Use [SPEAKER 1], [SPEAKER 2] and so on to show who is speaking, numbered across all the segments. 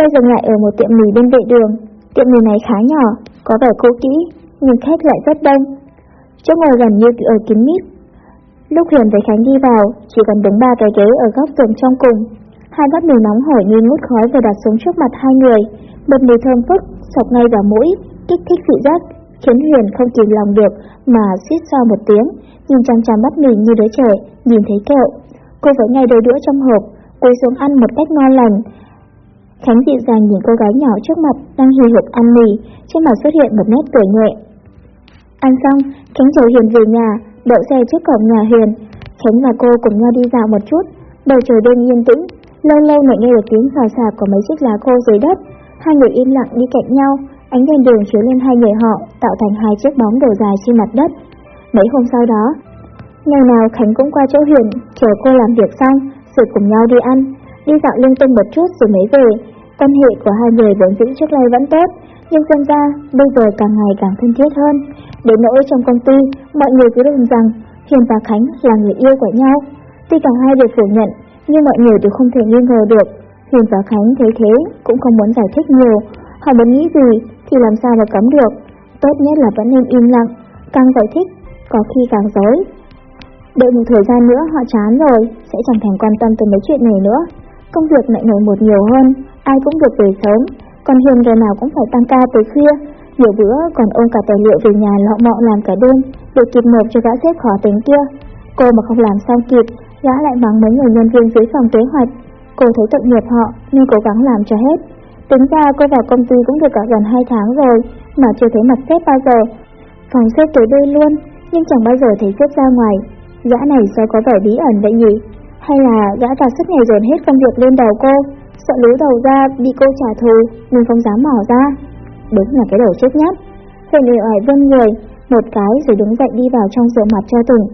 [SPEAKER 1] Tôi dừng lại ở một tiệm mì bên vệ đường. Tiệm mì này khá nhỏ, có vẻ cũ kỹ, nhưng khách lại rất đông. Chỗ ngồi gần như ở kín mít. Lúc Huyền với Khánh đi vào, chỉ còn đứng ba cái ghế ở góc tường trong cùng. Hai bát mì nóng hổi như ngút khói vừa đặt xuống trước mặt hai người. Một mùi thơm phức, sọc ngay vào mũi, kích thích vị giác, khiến Huyền không kìm lòng được mà xít xoa một tiếng, nhìn chăm chăm bắt mì như đứa trẻ, nhìn thấy kẹo. Cô vẫn ngay đôi đũa trong hộp, quay xuống ăn một cách ngon lành. Khánh dịu dàng nhìn cô gái nhỏ trước mặt đang hì hục ăn mì, trên mặt xuất hiện một nét cười nhẹ. Ăn xong, Khánh rủ hiền về nhà, đậu xe trước cổng nhà Huyền. Khánh và cô cùng nhau đi dạo một chút, bầu trời đêm yên tĩnh, lâu lâu lại nghe được tiếng xào xạc của mấy chiếc lá khô dưới đất. Hai người im lặng đi cạnh nhau, ánh đèn đường chiếu lên hai người họ, tạo thành hai chiếc bóng đổ dài trên mặt đất. Mấy hôm sau đó, ngày nào Khánh cũng qua chỗ Huyền, chờ cô làm việc xong, rồi cùng nhau đi ăn, đi dạo lung tung một chút rồi mới về. Quan hệ của hai người vốn dĩ trước đây vẫn tốt, nhưng xem ra bây giờ càng ngày càng thân thiết hơn. Đến nỗi trong công ty, mọi người cứ đồn rằng Hiền và Khánh là người yêu của nhau. Tuy cả hai đều phủ nhận, nhưng mọi người đều không thể nghi ngờ được. Hiền và Khánh thấy thế cũng không muốn giải thích nhiều. Họ muốn nghĩ gì thì làm sao mà cấm được. Tốt nhất là vẫn nên im lặng, càng giải thích, có khi càng dối. Đợi một thời gian nữa họ chán rồi, sẽ chẳng thèm quan tâm tới mấy chuyện này nữa. Công việc lại nổi một nhiều hơn, ai cũng được về sớm, còn Hiền ngày nào cũng phải tăng ca tới khuya. Nhiều bữa còn ôm cả tài liệu về nhà lọ mọ làm cả đêm, để kịp nộp cho gã xếp khó tính kia. Cô mà không làm xong kịp, gã lại mắng mấy người nhân viên dưới phòng kế hoạch. Cô thấy tội nghiệp họ nên cố gắng làm cho hết. Tính ra cô vào công ty cũng được cả gần 2 tháng rồi, mà chưa thấy mặt sếp bao giờ. Phòng sếp tới đây luôn, nhưng chẳng bao giờ thấy sếp ra ngoài. Gã này sao có vẻ bí ẩn vậy nhỉ? Hay là gã ta suốt ngày dồn hết công việc lên đầu cô, sợ lú đầu ra bị cô trả thù nên không dám mỏ ra. Đúng là cái đầu chết nhất. Huyền lệ oải vươn người, một cái rồi đứng dậy đi vào trong rửa mặt cho Tùng.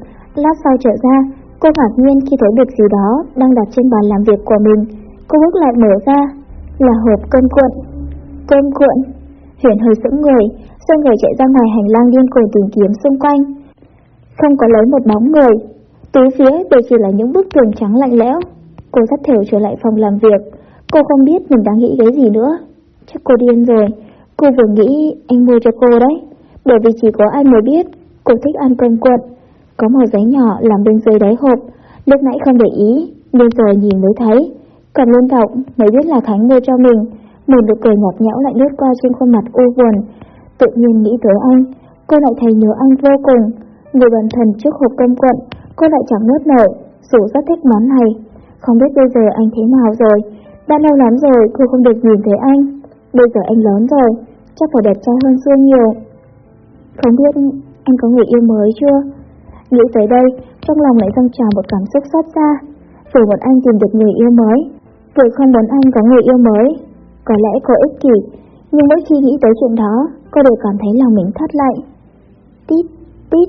[SPEAKER 1] Lát sau trở ra, cô ngạc nhiên khi thấy được gì đó đang đặt trên bàn làm việc của mình. Cô bước lại mở ra, là hộp cơm cuộn. Cơm cuộn. Huyền hơi sững người, xoay người chạy ra ngoài hành lang điên cuồng tìm kiếm xung quanh. Không có lấy một bóng người, tứ phía đều chỉ là những bức tường trắng lạnh lẽo. Cô dắt thều trở lại phòng làm việc, cô không biết mình đang nghĩ cái gì nữa. Chắc cô điên rồi, cô vừa nghĩ anh mua cho cô đấy, bởi vì chỉ có anh mới biết cô thích ăn cơm cuộn. Có một giấy nhỏ làm bên dưới đáy hộp, lúc nãy không để ý, nên giờ nhìn mới thấy. Còn luôn đọc mới biết là Khánh mua cho mình, một nụ cười nhạt nhẽo lại lướt qua trên khuôn mặt u buồn. Tự nhiên nghĩ tới anh, cô lại thấy nhớ anh vô cùng. Người bản thần trước hộp cơm cuộn, cô lại chẳng nuốt nổi, dù rất thích món này. Không biết bây giờ anh thế nào rồi, đã lâu lắm rồi cô không được nhìn thấy anh. Bây giờ anh lớn rồi, chắc phải đẹp trai hơn xưa nhiều. Không biết anh có người yêu mới chưa? Nghĩ tới đây, trong lòng lại dâng trào một cảm xúc xót xa. Vừa muốn anh tìm được người yêu mới, vừa không muốn anh có người yêu mới. Có lẽ cô ích kỷ, nhưng mỗi khi nghĩ tới chuyện đó, cô đều cảm thấy lòng mình thắt lạnh. Tít, tít,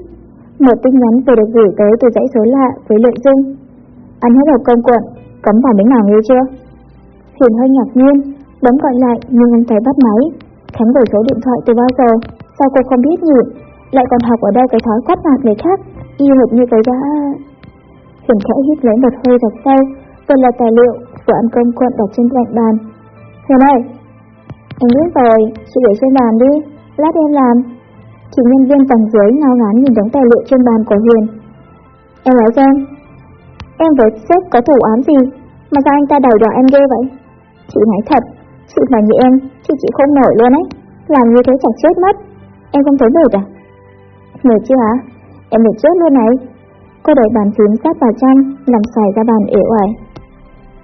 [SPEAKER 1] một tin nhắn vừa được gửi tới từ dãy số lạ với nội dung. Anh hết hộp công cuộn, cấm vào miếng nào nghe chưa? Hiền hơi ngạc nhiên, bấm gọi lại nhưng không thấy bắt máy. Khánh đổi số điện thoại từ bao giờ, sao cô không biết nhỉ? Lại còn học ở đâu cái thói quát nạt người khác, y hệt như cái gã... Hiền khẽ hít lấy một hơi thật sâu, vừa là tài liệu, vừa ăn cơm cuộn đặt trên cạnh bàn. Hiền ơi! Em biết rồi, chị để trên bàn đi, lát em làm. Chị nhân viên tầng dưới ngao ngán nhìn đống tài liệu trên bàn của Huyền. Em nói xem, em với sếp có thủ án gì mà sao anh ta đầu đỏ em ghê vậy? Chị nói thật, chị mà như em, thì chị không nổi luôn ấy. Làm như thế chẳng chết mất. Em không thấy mệt à? Mệt chứ hả? Em mệt chết luôn này. Cô đẩy bàn phím sát vào trong, làm xoài ra bàn ể oải.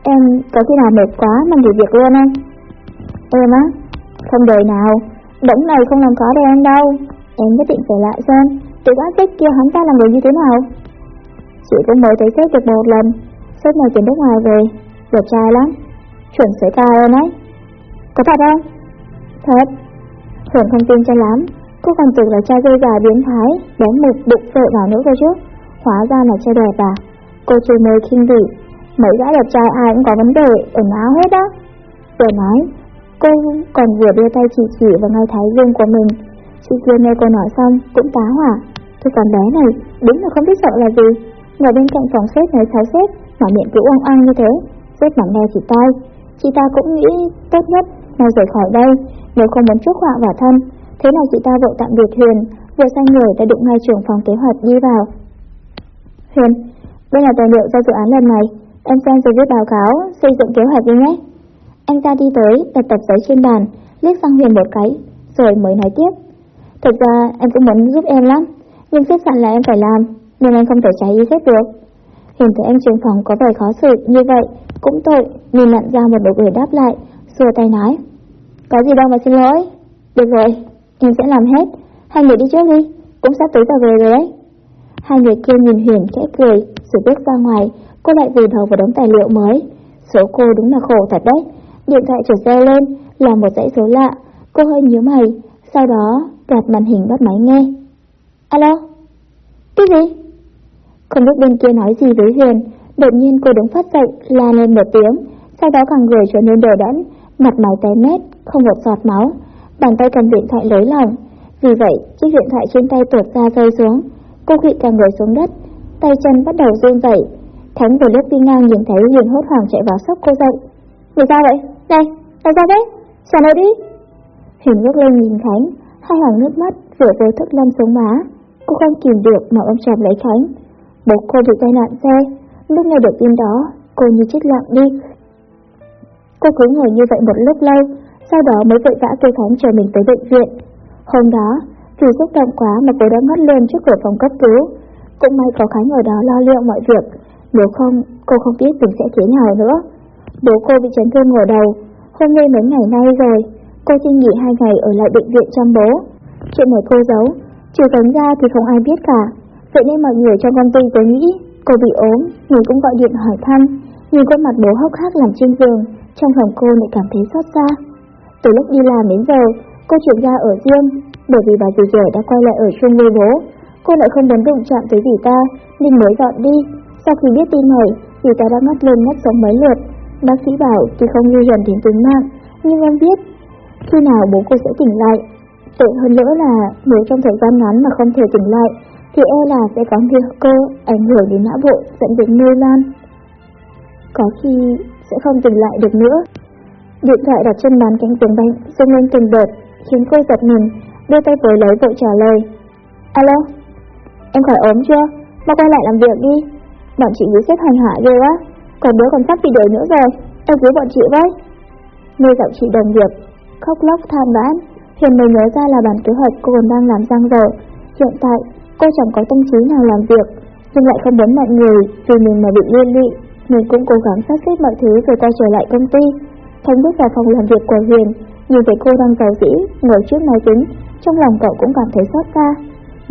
[SPEAKER 1] Em có khi nào mệt quá mà nghỉ việc luôn không? Em á? Không đời nào, đống này không làm khó được em đâu. Em nhất định phải lại xem, từ gã xếp kia hắn ta là người như thế nào. Chị cũng mới thấy xếp được một lần, Xếp này từ nước ngoài về, đẹp trai lắm, chuẩn sấy ca em ấy. Có thật không? Thật. Hưởng không tin cho lắm, cô còn tưởng là cha dây già biến thái, bén mục bụng sợ vào nữa cơ chứ. Hóa ra là trai đẹp à? Cô chưa mê khinh vị, mấy gã đẹp trai ai cũng có vấn đề Ẩn áo hết đó. Vừa nói, cô còn vừa đưa tay chỉ chỉ vào ngay thái dương của mình. Chị kia nghe cô nói xong cũng tá hỏa. Thôi còn bé này, đúng là không biết sợ là gì. Ngồi bên cạnh phòng xếp nói xáo xếp, mà miệng cứ oang oang như thế. Xếp nặng đeo chỉ tay. chị ta cũng nghĩ tốt nhất là rời khỏi đây, nếu không muốn chuốc họa vào thân. Thế là chị ta vội tạm biệt Huyền, vừa sang người đã đụng ngay trưởng phòng kế hoạch đi vào. Huyền, đây là tài liệu do dự án lần này, em xem rồi viết báo cáo, xây dựng kế hoạch đi nhé. Anh ta đi tới, đặt tập giấy trên bàn, liếc sang Huyền một cái, rồi mới nói tiếp. Thực ra em cũng muốn giúp em lắm, nhưng xếp sẵn là em phải làm, nên em không thể trái ý xếp được. Huyền thấy em trường phòng có vẻ khó xử như vậy, cũng tội, nên nặn ra một nụ cười đáp lại, xua tay nói. Có gì đâu mà xin lỗi. Được rồi, em sẽ làm hết. Hai người đi trước đi, cũng sắp tới giờ về rồi đấy. Hai người kia nhìn Huyền khẽ cười, rồi bước ra ngoài, cô lại vùi đầu vào đống tài liệu mới. Số cô đúng là khổ thật đấy. Điện thoại chợt reo lên, là một dãy số lạ. Cô hơi nhíu mày, sau đó gạt màn hình bắt máy nghe. Alo? Cái gì? Không biết bên kia nói gì với Huyền, đột nhiên cô đứng phát dậy, la lên một tiếng, sau đó cả người trở nên đờ đẫn, mặt mày tái mét, không một giọt máu, bàn tay cầm điện thoại lấy lòng. Vì vậy, chiếc điện thoại trên tay tuột ra rơi xuống, cô khịt cả người xuống đất, tay chân bắt đầu run rẩy. Khánh vừa lúc đi ngang nhìn thấy Huyền hốt hoảng chạy vào sốc cô dậy. người sao vậy? Đây, tại sao đấy? Trả đây đi. Huyền ngước lên nhìn Khánh, hai hàng nước mắt rửa vô thức lâm xuống má. Cô không kìm được mà ôm chặt lấy Khánh. Bố cô bị tai nạn xe, lúc nghe được tin đó, cô như chết lặng đi. Cô cứ ngồi như vậy một lúc lâu, sau đó mới vội vã kêu Khánh chờ mình tới bệnh viện. Hôm đó, vì xúc động quá mà cô đã ngất lên trước cửa phòng cấp cứu. Cũng may có Khánh ở đó lo liệu mọi việc, nếu không, cô không biết mình sẽ thế nào nữa. Bố cô bị chấn thương ở đầu, hôm nay mấy ngày nay rồi, cô xin nghỉ hai ngày ở lại bệnh viện chăm bố. Chuyện này cô giấu, trừ tấn ra thì không ai biết cả. Vậy nên mọi người trong công ty cứ nghĩ cô bị ốm, người cũng gọi điện hỏi thăm, nhìn khuôn mặt bố hốc hác nằm trên giường, trong lòng cô lại cảm thấy xót xa. Từ lúc đi làm đến giờ, cô chuyển ra ở riêng, bởi vì bà dì dẻ đã quay lại ở chung với bố. Cô lại không muốn đụng chạm tới dì ta, nên mới dọn đi. Sau khi biết tin hỏi, dì ta đã ngất lên ngất sống mấy lượt. Bác sĩ bảo tuy không nguy hiểm đến tính mạng, nhưng em biết khi nào bố cô sẽ tỉnh lại. Tệ hơn nữa là nếu trong thời gian ngắn mà không thể tỉnh lại, thì e là sẽ có nguy cơ ảnh hưởng đến não bộ dẫn đến mê lan. Có khi sẽ không tỉnh lại được nữa. Điện thoại đặt trên bàn cạnh giường bệnh rung lên từng đợt, khiến cô giật mình, đưa tay với lấy vội trả lời. Alo, em khỏi ốm chưa? Mau quay lại làm việc đi. Bọn chị bị xếp hành hạ ghê quá, còn đứa còn sắp bị đuổi nữa rồi, em cứu bọn chị với. Nơi giọng chị đồng nghiệp, khóc lóc than vãn, Hiền mới nhớ ra là bản kế hoạch cô còn đang làm giang dở Hiện tại, cô chẳng có tâm trí nào làm việc, nhưng lại không muốn mọi người vì mình mà bị liên lụy, mình cũng cố gắng sắp xếp mọi thứ rồi quay trở lại công ty. Thanh bước vào phòng làm việc của Huyền, nhìn thấy cô đang giàu dĩ, ngồi trước máy tính, trong lòng cậu cũng cảm thấy xót xa.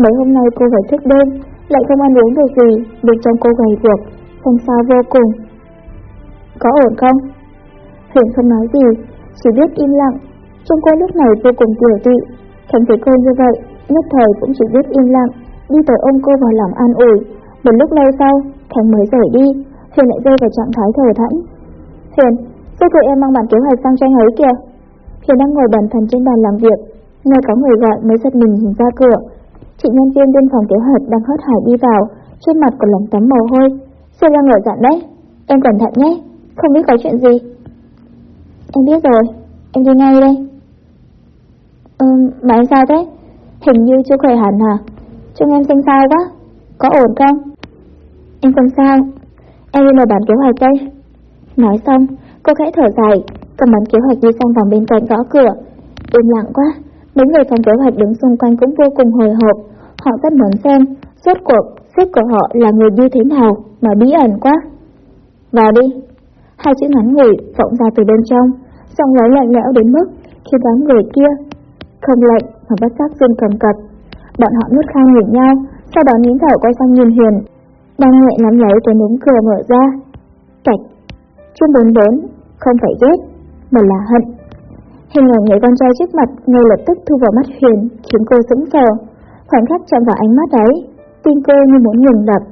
[SPEAKER 1] Mấy hôm nay cô phải thức đêm, lại không ăn uống được gì, bên trong cô gầy guộc, không xao vô cùng. Có ổn không? Huyền không nói gì, chỉ biết im lặng. Trong cô lúc này vô cùng tiểu tụy, Khánh thấy cô như vậy, nhất thời cũng chỉ biết im lặng, đi tới ôm cô vào lòng an ủi. Một lúc lâu sau, Khánh mới rời đi, Huyền lại rơi vào trạng thái thở thẫn. Huyền, sao gọi em mang bản kế hoạch sang tranh ấy kìa? Huyền đang ngồi bần thần trên bàn làm việc, nghe có người gọi mới giật mình nhìn ra cửa. Chị nhân viên bên phòng kế hoạch đang hớt hải đi vào, trên mặt còn lấm tấm mồ hôi. Sao đang ngồi dặn đấy? Em cẩn thận nhé, không biết có chuyện gì. Em biết rồi, em đi ngay đây. Mà em sao thế? Hình như chưa khỏe hẳn hả? Trông em xanh sao quá, có ổn không? Em không sao, em đi mở bản kế hoạch đây. Nói xong, cô khẽ thở dài, cầm bản kế hoạch đi sang phòng bên cạnh gõ cửa. Im lặng quá, mấy người phòng kế hoạch đứng xung quanh cũng vô cùng hồi hộp. Họ rất muốn xem, rốt cuộc, sếp của họ là người như thế nào mà bí ẩn quá. Vào đi. Hai chữ ngắn ngủi vọng ra từ bên trong, giọng nói lạnh lẽo đến mức khi đám người kia không lạnh mà bất giác run cầm cập. Bọn họ nuốt khang nhìn nhau, sau đó nín thở quay sang nhìn Huyền, đang nhẹ nắm lấy cái núm cửa mở ra. Cạch, chương 44, không phải ghét, mà là hận. Hình ảnh người con trai trước mặt ngay lập tức thu vào mắt Huyền, khiến cô sững sờ. Khoảnh khắc chạm vào ánh mắt ấy, tim cô như muốn ngừng đập,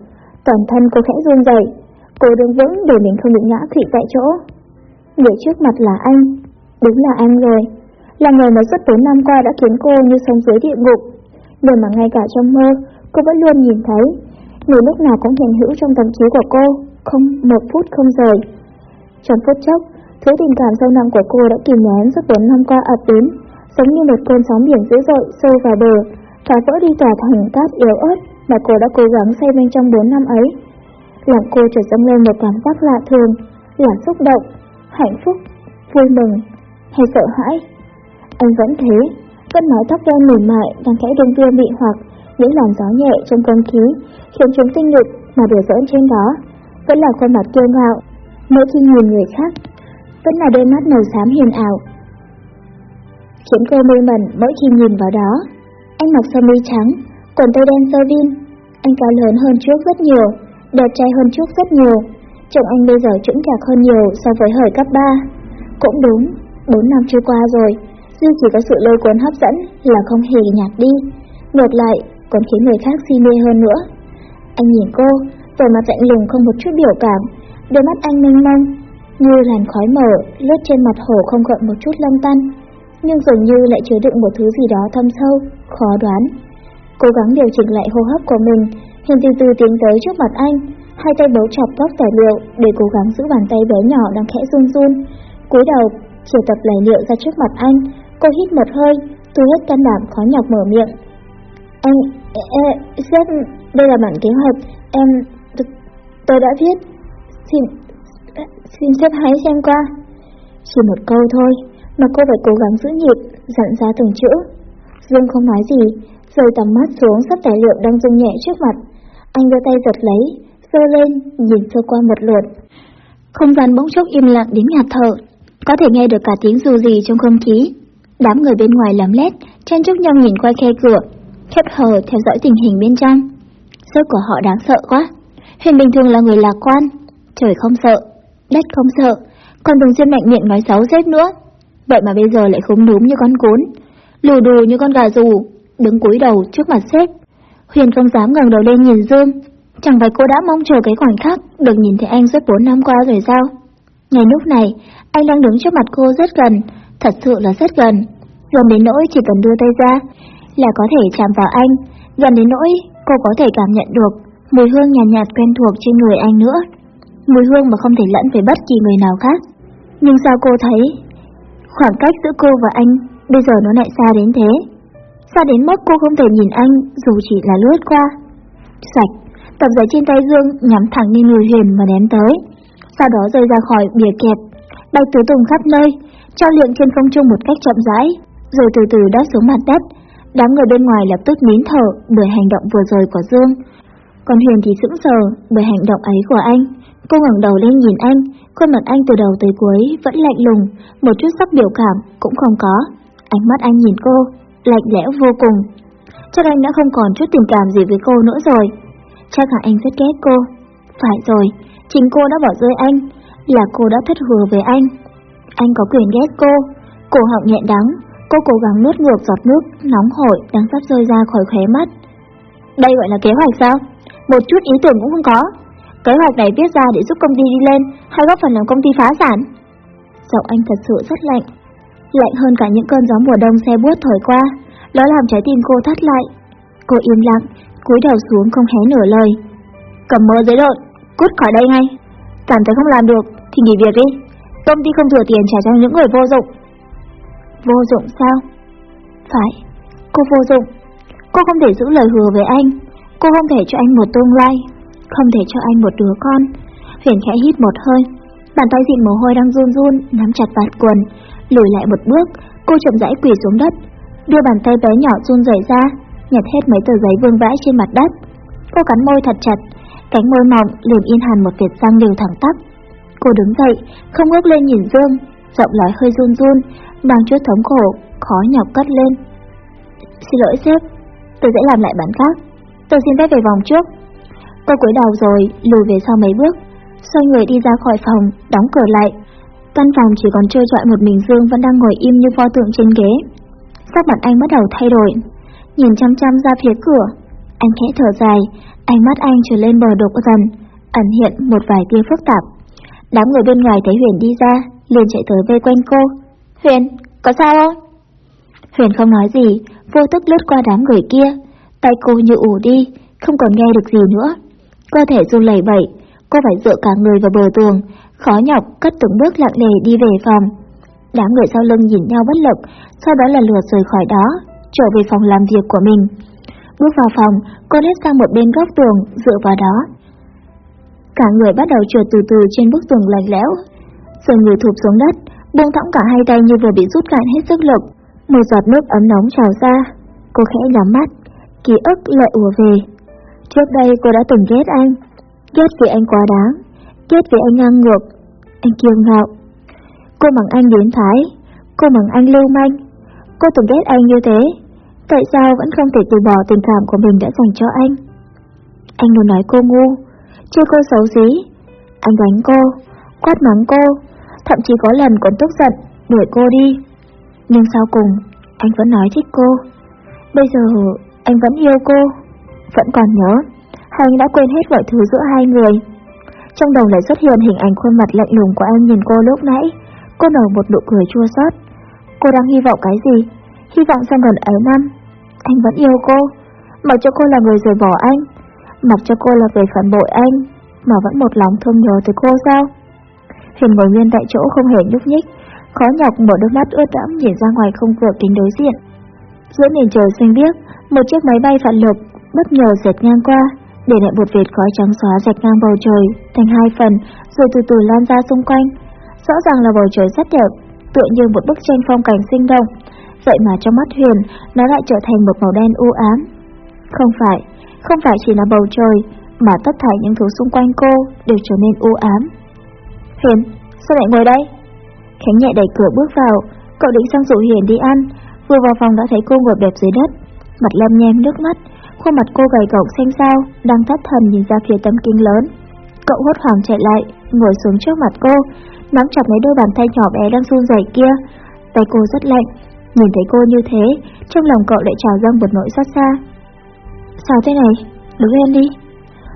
[SPEAKER 1] toàn thân cô khẽ run rẩy. Cô đứng vững để mình không bị ngã khỉ tại chỗ. Người trước mặt là anh, đúng là anh rồi, là người mà suốt 4 năm qua đã khiến cô như sống dưới địa ngục. Người mà ngay cả trong mơ, cô vẫn luôn nhìn thấy, người lúc nào cũng hiện hữu trong tâm trí của cô, không một phút không rời. Trong phút chốc, Thứ tình cảm sâu nặng của cô đã kìm nén suốt 4 năm qua ập đến, giống như một cơn sóng biển dữ dội sâu vào bờ, phá vỡ đi tòa thành cát yếu ớt mà cô đã cố gắng xây bên trong 4 năm ấy. Làm cô trở dâng lên một cảm giác lạ thường, là xúc động, hạnh phúc, vui mừng hay sợ hãi. Anh vẫn thế, vẫn mái tóc đen mềm mại đang khẽ đung đưa mị hoặc những làn gió nhẹ trong không khí khiến chúng tinh nghịch mà đùa giỡn trên đó. Vẫn là khuôn mặt kiêu ngạo, mỗi khi nhìn người khác, vẫn là đôi mắt màu xám hiền ảo. Khiến cô mê mẩn mỗi khi nhìn vào đó. Anh mặc sơ mi trắng, quần tây đen sơ vin. Anh cao lớn hơn trước rất nhiều, đẹp trai hơn trước rất nhiều. Chồng anh bây giờ chững chạc hơn nhiều so với thời cấp 3. Cũng đúng, 4 năm trôi qua rồi, duy chỉ có sự lôi cuốn hấp dẫn là không hề nhạt đi. Ngược lại, còn khiến người khác si mê hơn nữa. Anh nhìn cô, vẻ mặt lạnh lùng không một chút biểu cảm, đôi mắt anh mênh mông, như làn khói mở lướt trên mặt hồ không gợn một chút lâm tăn, nhưng dường như lại chứa đựng một thứ gì đó thâm sâu, khó đoán. Cố gắng điều chỉnh lại hô hấp của mình, Hiền từ từ tiến tới trước mặt anh, hai tay bấu chọc góc tài liệu để cố gắng giữ bàn tay bé nhỏ đang khẽ run run. cúi đầu, triệu tập tài liệu ra trước mặt anh, cô hít một hơi, tôi hết can đảm khó nhọc mở miệng. Anh, e, sếp, đây là bản kế hoạch, em, tôi đã viết. Xin, xin sếp hãy xem qua. Chỉ một câu thôi, mà cô phải cố gắng giữ nhịp, dặn ra từng chữ. Dương không nói gì, rời tầm mắt xuống sắp tài liệu đang rung nhẹ trước mặt. Anh đưa tay giật lấy, giơ lên, nhìn sơ qua một lượt. Không gian bỗng chốc im lặng đến ngạt thở, có thể nghe được cả tiếng dù gì trong không khí. Đám người bên ngoài lắm lét, chen chúc nhau nhìn qua khe cửa, khép hờ theo dõi tình hình bên trong. Sức của họ đáng sợ quá. Huyền bình thường là người lạc quan, trời không sợ, đất không sợ, còn thường xuyên mạnh miệng nói xấu xếp nữa. Vậy mà bây giờ lại khúm núm như con cún, lù đù như con gà rù, đứng cúi đầu trước mặt sếp. Huyền không dám ngẩng đầu lên nhìn Dương, chẳng phải cô đã mong chờ cái khoảnh khắc được nhìn thấy anh suốt 4 năm qua rồi sao? Ngày lúc này, anh đang đứng trước mặt cô rất gần, thật sự là rất gần. Gần đến nỗi chỉ cần đưa tay ra là có thể chạm vào anh, gần đến nỗi cô có thể cảm nhận được mùi hương nhàn nhạt, nhạt quen thuộc trên người anh nữa. Mùi hương mà không thể lẫn với bất kỳ người nào khác. Nhưng sao cô thấy khoảng cách giữa cô và anh bây giờ nó lại xa đến thế? Xa đến mức cô không thể nhìn anh dù chỉ là lướt qua. Sạch, tập giấy trên tay Dương nhắm thẳng lên người Huyền mà ném tới. Sau đó rơi ra khỏi bìa kẹp, bay tứ tung khắp nơi, trao lượng trên không trung một cách chậm rãi, rồi từ từ đáp xuống mặt đất. Đám người bên ngoài lập tức nín thở bởi hành động vừa rồi của Dương. Còn Huyền thì sững sờ bởi hành động ấy của anh. Cô ngẩng đầu lên nhìn anh, khuôn mặt anh từ đầu tới cuối vẫn lạnh lùng, một chút sắc biểu cảm cũng không có. Ánh mắt anh nhìn cô, lạnh lẽo vô cùng. Chắc anh đã không còn chút tình cảm gì với cô nữa rồi. Chắc hẳn anh rất ghét cô. Phải rồi, chính cô đã bỏ rơi anh, là cô đã thất hứa với anh. Anh có quyền ghét cô, cổ họng nhẹ đắng, cô cố gắng nuốt ngược giọt nước nóng hổi đang sắp rơi ra khỏi khóe mắt. Đây gọi là kế hoạch sao? Một chút ý tưởng cũng không có. Kế hoạch này viết ra để giúp công ty đi lên hay góp phần làm công ty phá sản? Giọng anh thật sự rất lạnh, lạnh hơn cả những cơn gió mùa đông xe buốt thổi qua, nó làm trái tim cô thắt lại. Cô im lặng, cúi đầu xuống không hé nửa lời. Cầm mơ giấy lộn, cút khỏi đây ngay. Cảm thấy không làm được thì nghỉ việc đi. Công ty không thừa tiền trả cho những người vô dụng. Vô dụng sao? Phải, cô vô dụng. Cô không thể giữ lời hứa với anh. Cô không thể cho anh một tương lai. Không thể cho anh một đứa con. Huyền khẽ hít một hơi. Bàn tay dịn mồ hôi đang run run, nắm chặt vạt quần. Lùi lại một bước, cô chậm rãi quỳ xuống đất. Đưa bàn tay bé nhỏ run rẩy ra, nhặt hết mấy tờ giấy vương vãi trên mặt đất. Cô cắn môi thật chặt, cánh môi mỏng liền in hàn một vệt răng đều thẳng tắp. Cô đứng dậy, không ngước lên nhìn Dương, giọng nói hơi run run, mang chút thống khổ, khó nhọc cất lên. Xin lỗi sếp, tôi sẽ làm lại bản khác. Tôi xin phép về vòng trước. Cô cúi đầu rồi, lùi về sau mấy bước, xoay người đi ra khỏi phòng, đóng cửa lại. Căn phòng chỉ còn trơ trọi một mình Dương vẫn đang ngồi im như pho tượng trên ghế. Sắc mặt anh bắt đầu thay đổi, nhìn chăm chăm ra phía cửa. Anh khẽ thở dài, ánh mắt anh trở lên bờ đục dần, ẩn hiện một vài tia phức tạp. Đám người bên ngoài thấy Huyền đi ra, liền chạy tới vây quanh cô. Huyền, có sao không? Huyền không nói gì, vô thức lướt qua đám người kia. Tay cô như ù đi, không còn nghe được gì nữa. Cơ thể run lẩy bẩy, cô phải dựa cả người vào bờ tường, khó nhọc cất từng bước lặng lề đi về phòng. Đám người sau lưng nhìn nhau bất lực, sau đó là lùa rời khỏi đó, trở về phòng làm việc của mình. Bước vào phòng, cô lết sang một bên góc tường, dựa vào đó. Cả người bắt đầu trượt từ từ trên bức tường lạnh lẽo, rồi người thụp xuống đất, buông thõng cả hai tay như vừa bị rút cạn hết sức lực. Một giọt nước ấm nóng trào ra, cô khẽ nhắm mắt, ký ức lại ùa về. Trước đây cô đã từng ghét anh, ghét vì anh quá đáng, ghét vì anh ngang ngược, anh kiêu ngạo. Cô mắng anh biến thái, cô mắng anh lưu manh, cô từng ghét anh như thế, tại sao vẫn không thể từ bỏ tình cảm của mình đã dành cho anh? Anh luôn nói cô ngu, chưa cô xấu xí, anh đánh cô, quát mắng cô, thậm chí có lần còn tức giận, đuổi cô đi. Nhưng sau cùng, anh vẫn nói thích cô. Bây giờ, anh vẫn yêu cô, vẫn còn nhớ, hay anh đã quên hết mọi thứ giữa hai người. Trong đầu lại xuất hiện hình ảnh khuôn mặt lạnh lùng của anh nhìn cô lúc nãy, cô nở một nụ cười chua xót. Cô đang hy vọng cái gì? Hy vọng sau gần ấy năm, anh vẫn yêu cô, mặc cho cô là người rời bỏ anh, mặc cho cô là người phản bội anh, mà vẫn một lòng thương nhớ tới cô sao? Huyền ngồi nguyên tại chỗ không hề nhúc nhích, khó nhọc mở đôi mắt ướt đẫm nhìn ra ngoài không cửa kính đối diện. Giữa nền trời xanh biếc, một chiếc máy bay phản lực bất ngờ dệt ngang qua, để lại một vệt khói trắng xóa rạch ngang bầu trời thành hai phần, rồi từ từ lan ra xung quanh. Rõ ràng là bầu trời rất đẹp, tựa như một bức tranh phong cảnh sinh động. Vậy mà trong mắt Huyền, nó lại trở thành một màu đen u ám. Không phải, không phải chỉ là bầu trời, mà tất thảy những thứ xung quanh cô đều trở nên u ám. Hiền, sao lại ngồi đây? Khánh nhẹ đẩy cửa bước vào, cậu định sang dụ Hiền đi ăn, vừa vào phòng đã thấy cô ngồi bẹp dưới đất, mặt lâm nhem nước mắt, khuôn mặt cô gầy gộc xanh xao, đang thất thần nhìn ra phía tấm kính lớn. Cậu hốt hoảng chạy lại, ngồi xuống trước mặt cô, nắm chặt lấy đôi bàn tay nhỏ bé đang run rẩy kia. Tay cô rất lạnh, nhìn thấy cô như thế, trong lòng cậu lại trào dâng một nỗi xót xa. Sao thế này? Đứng lên đi.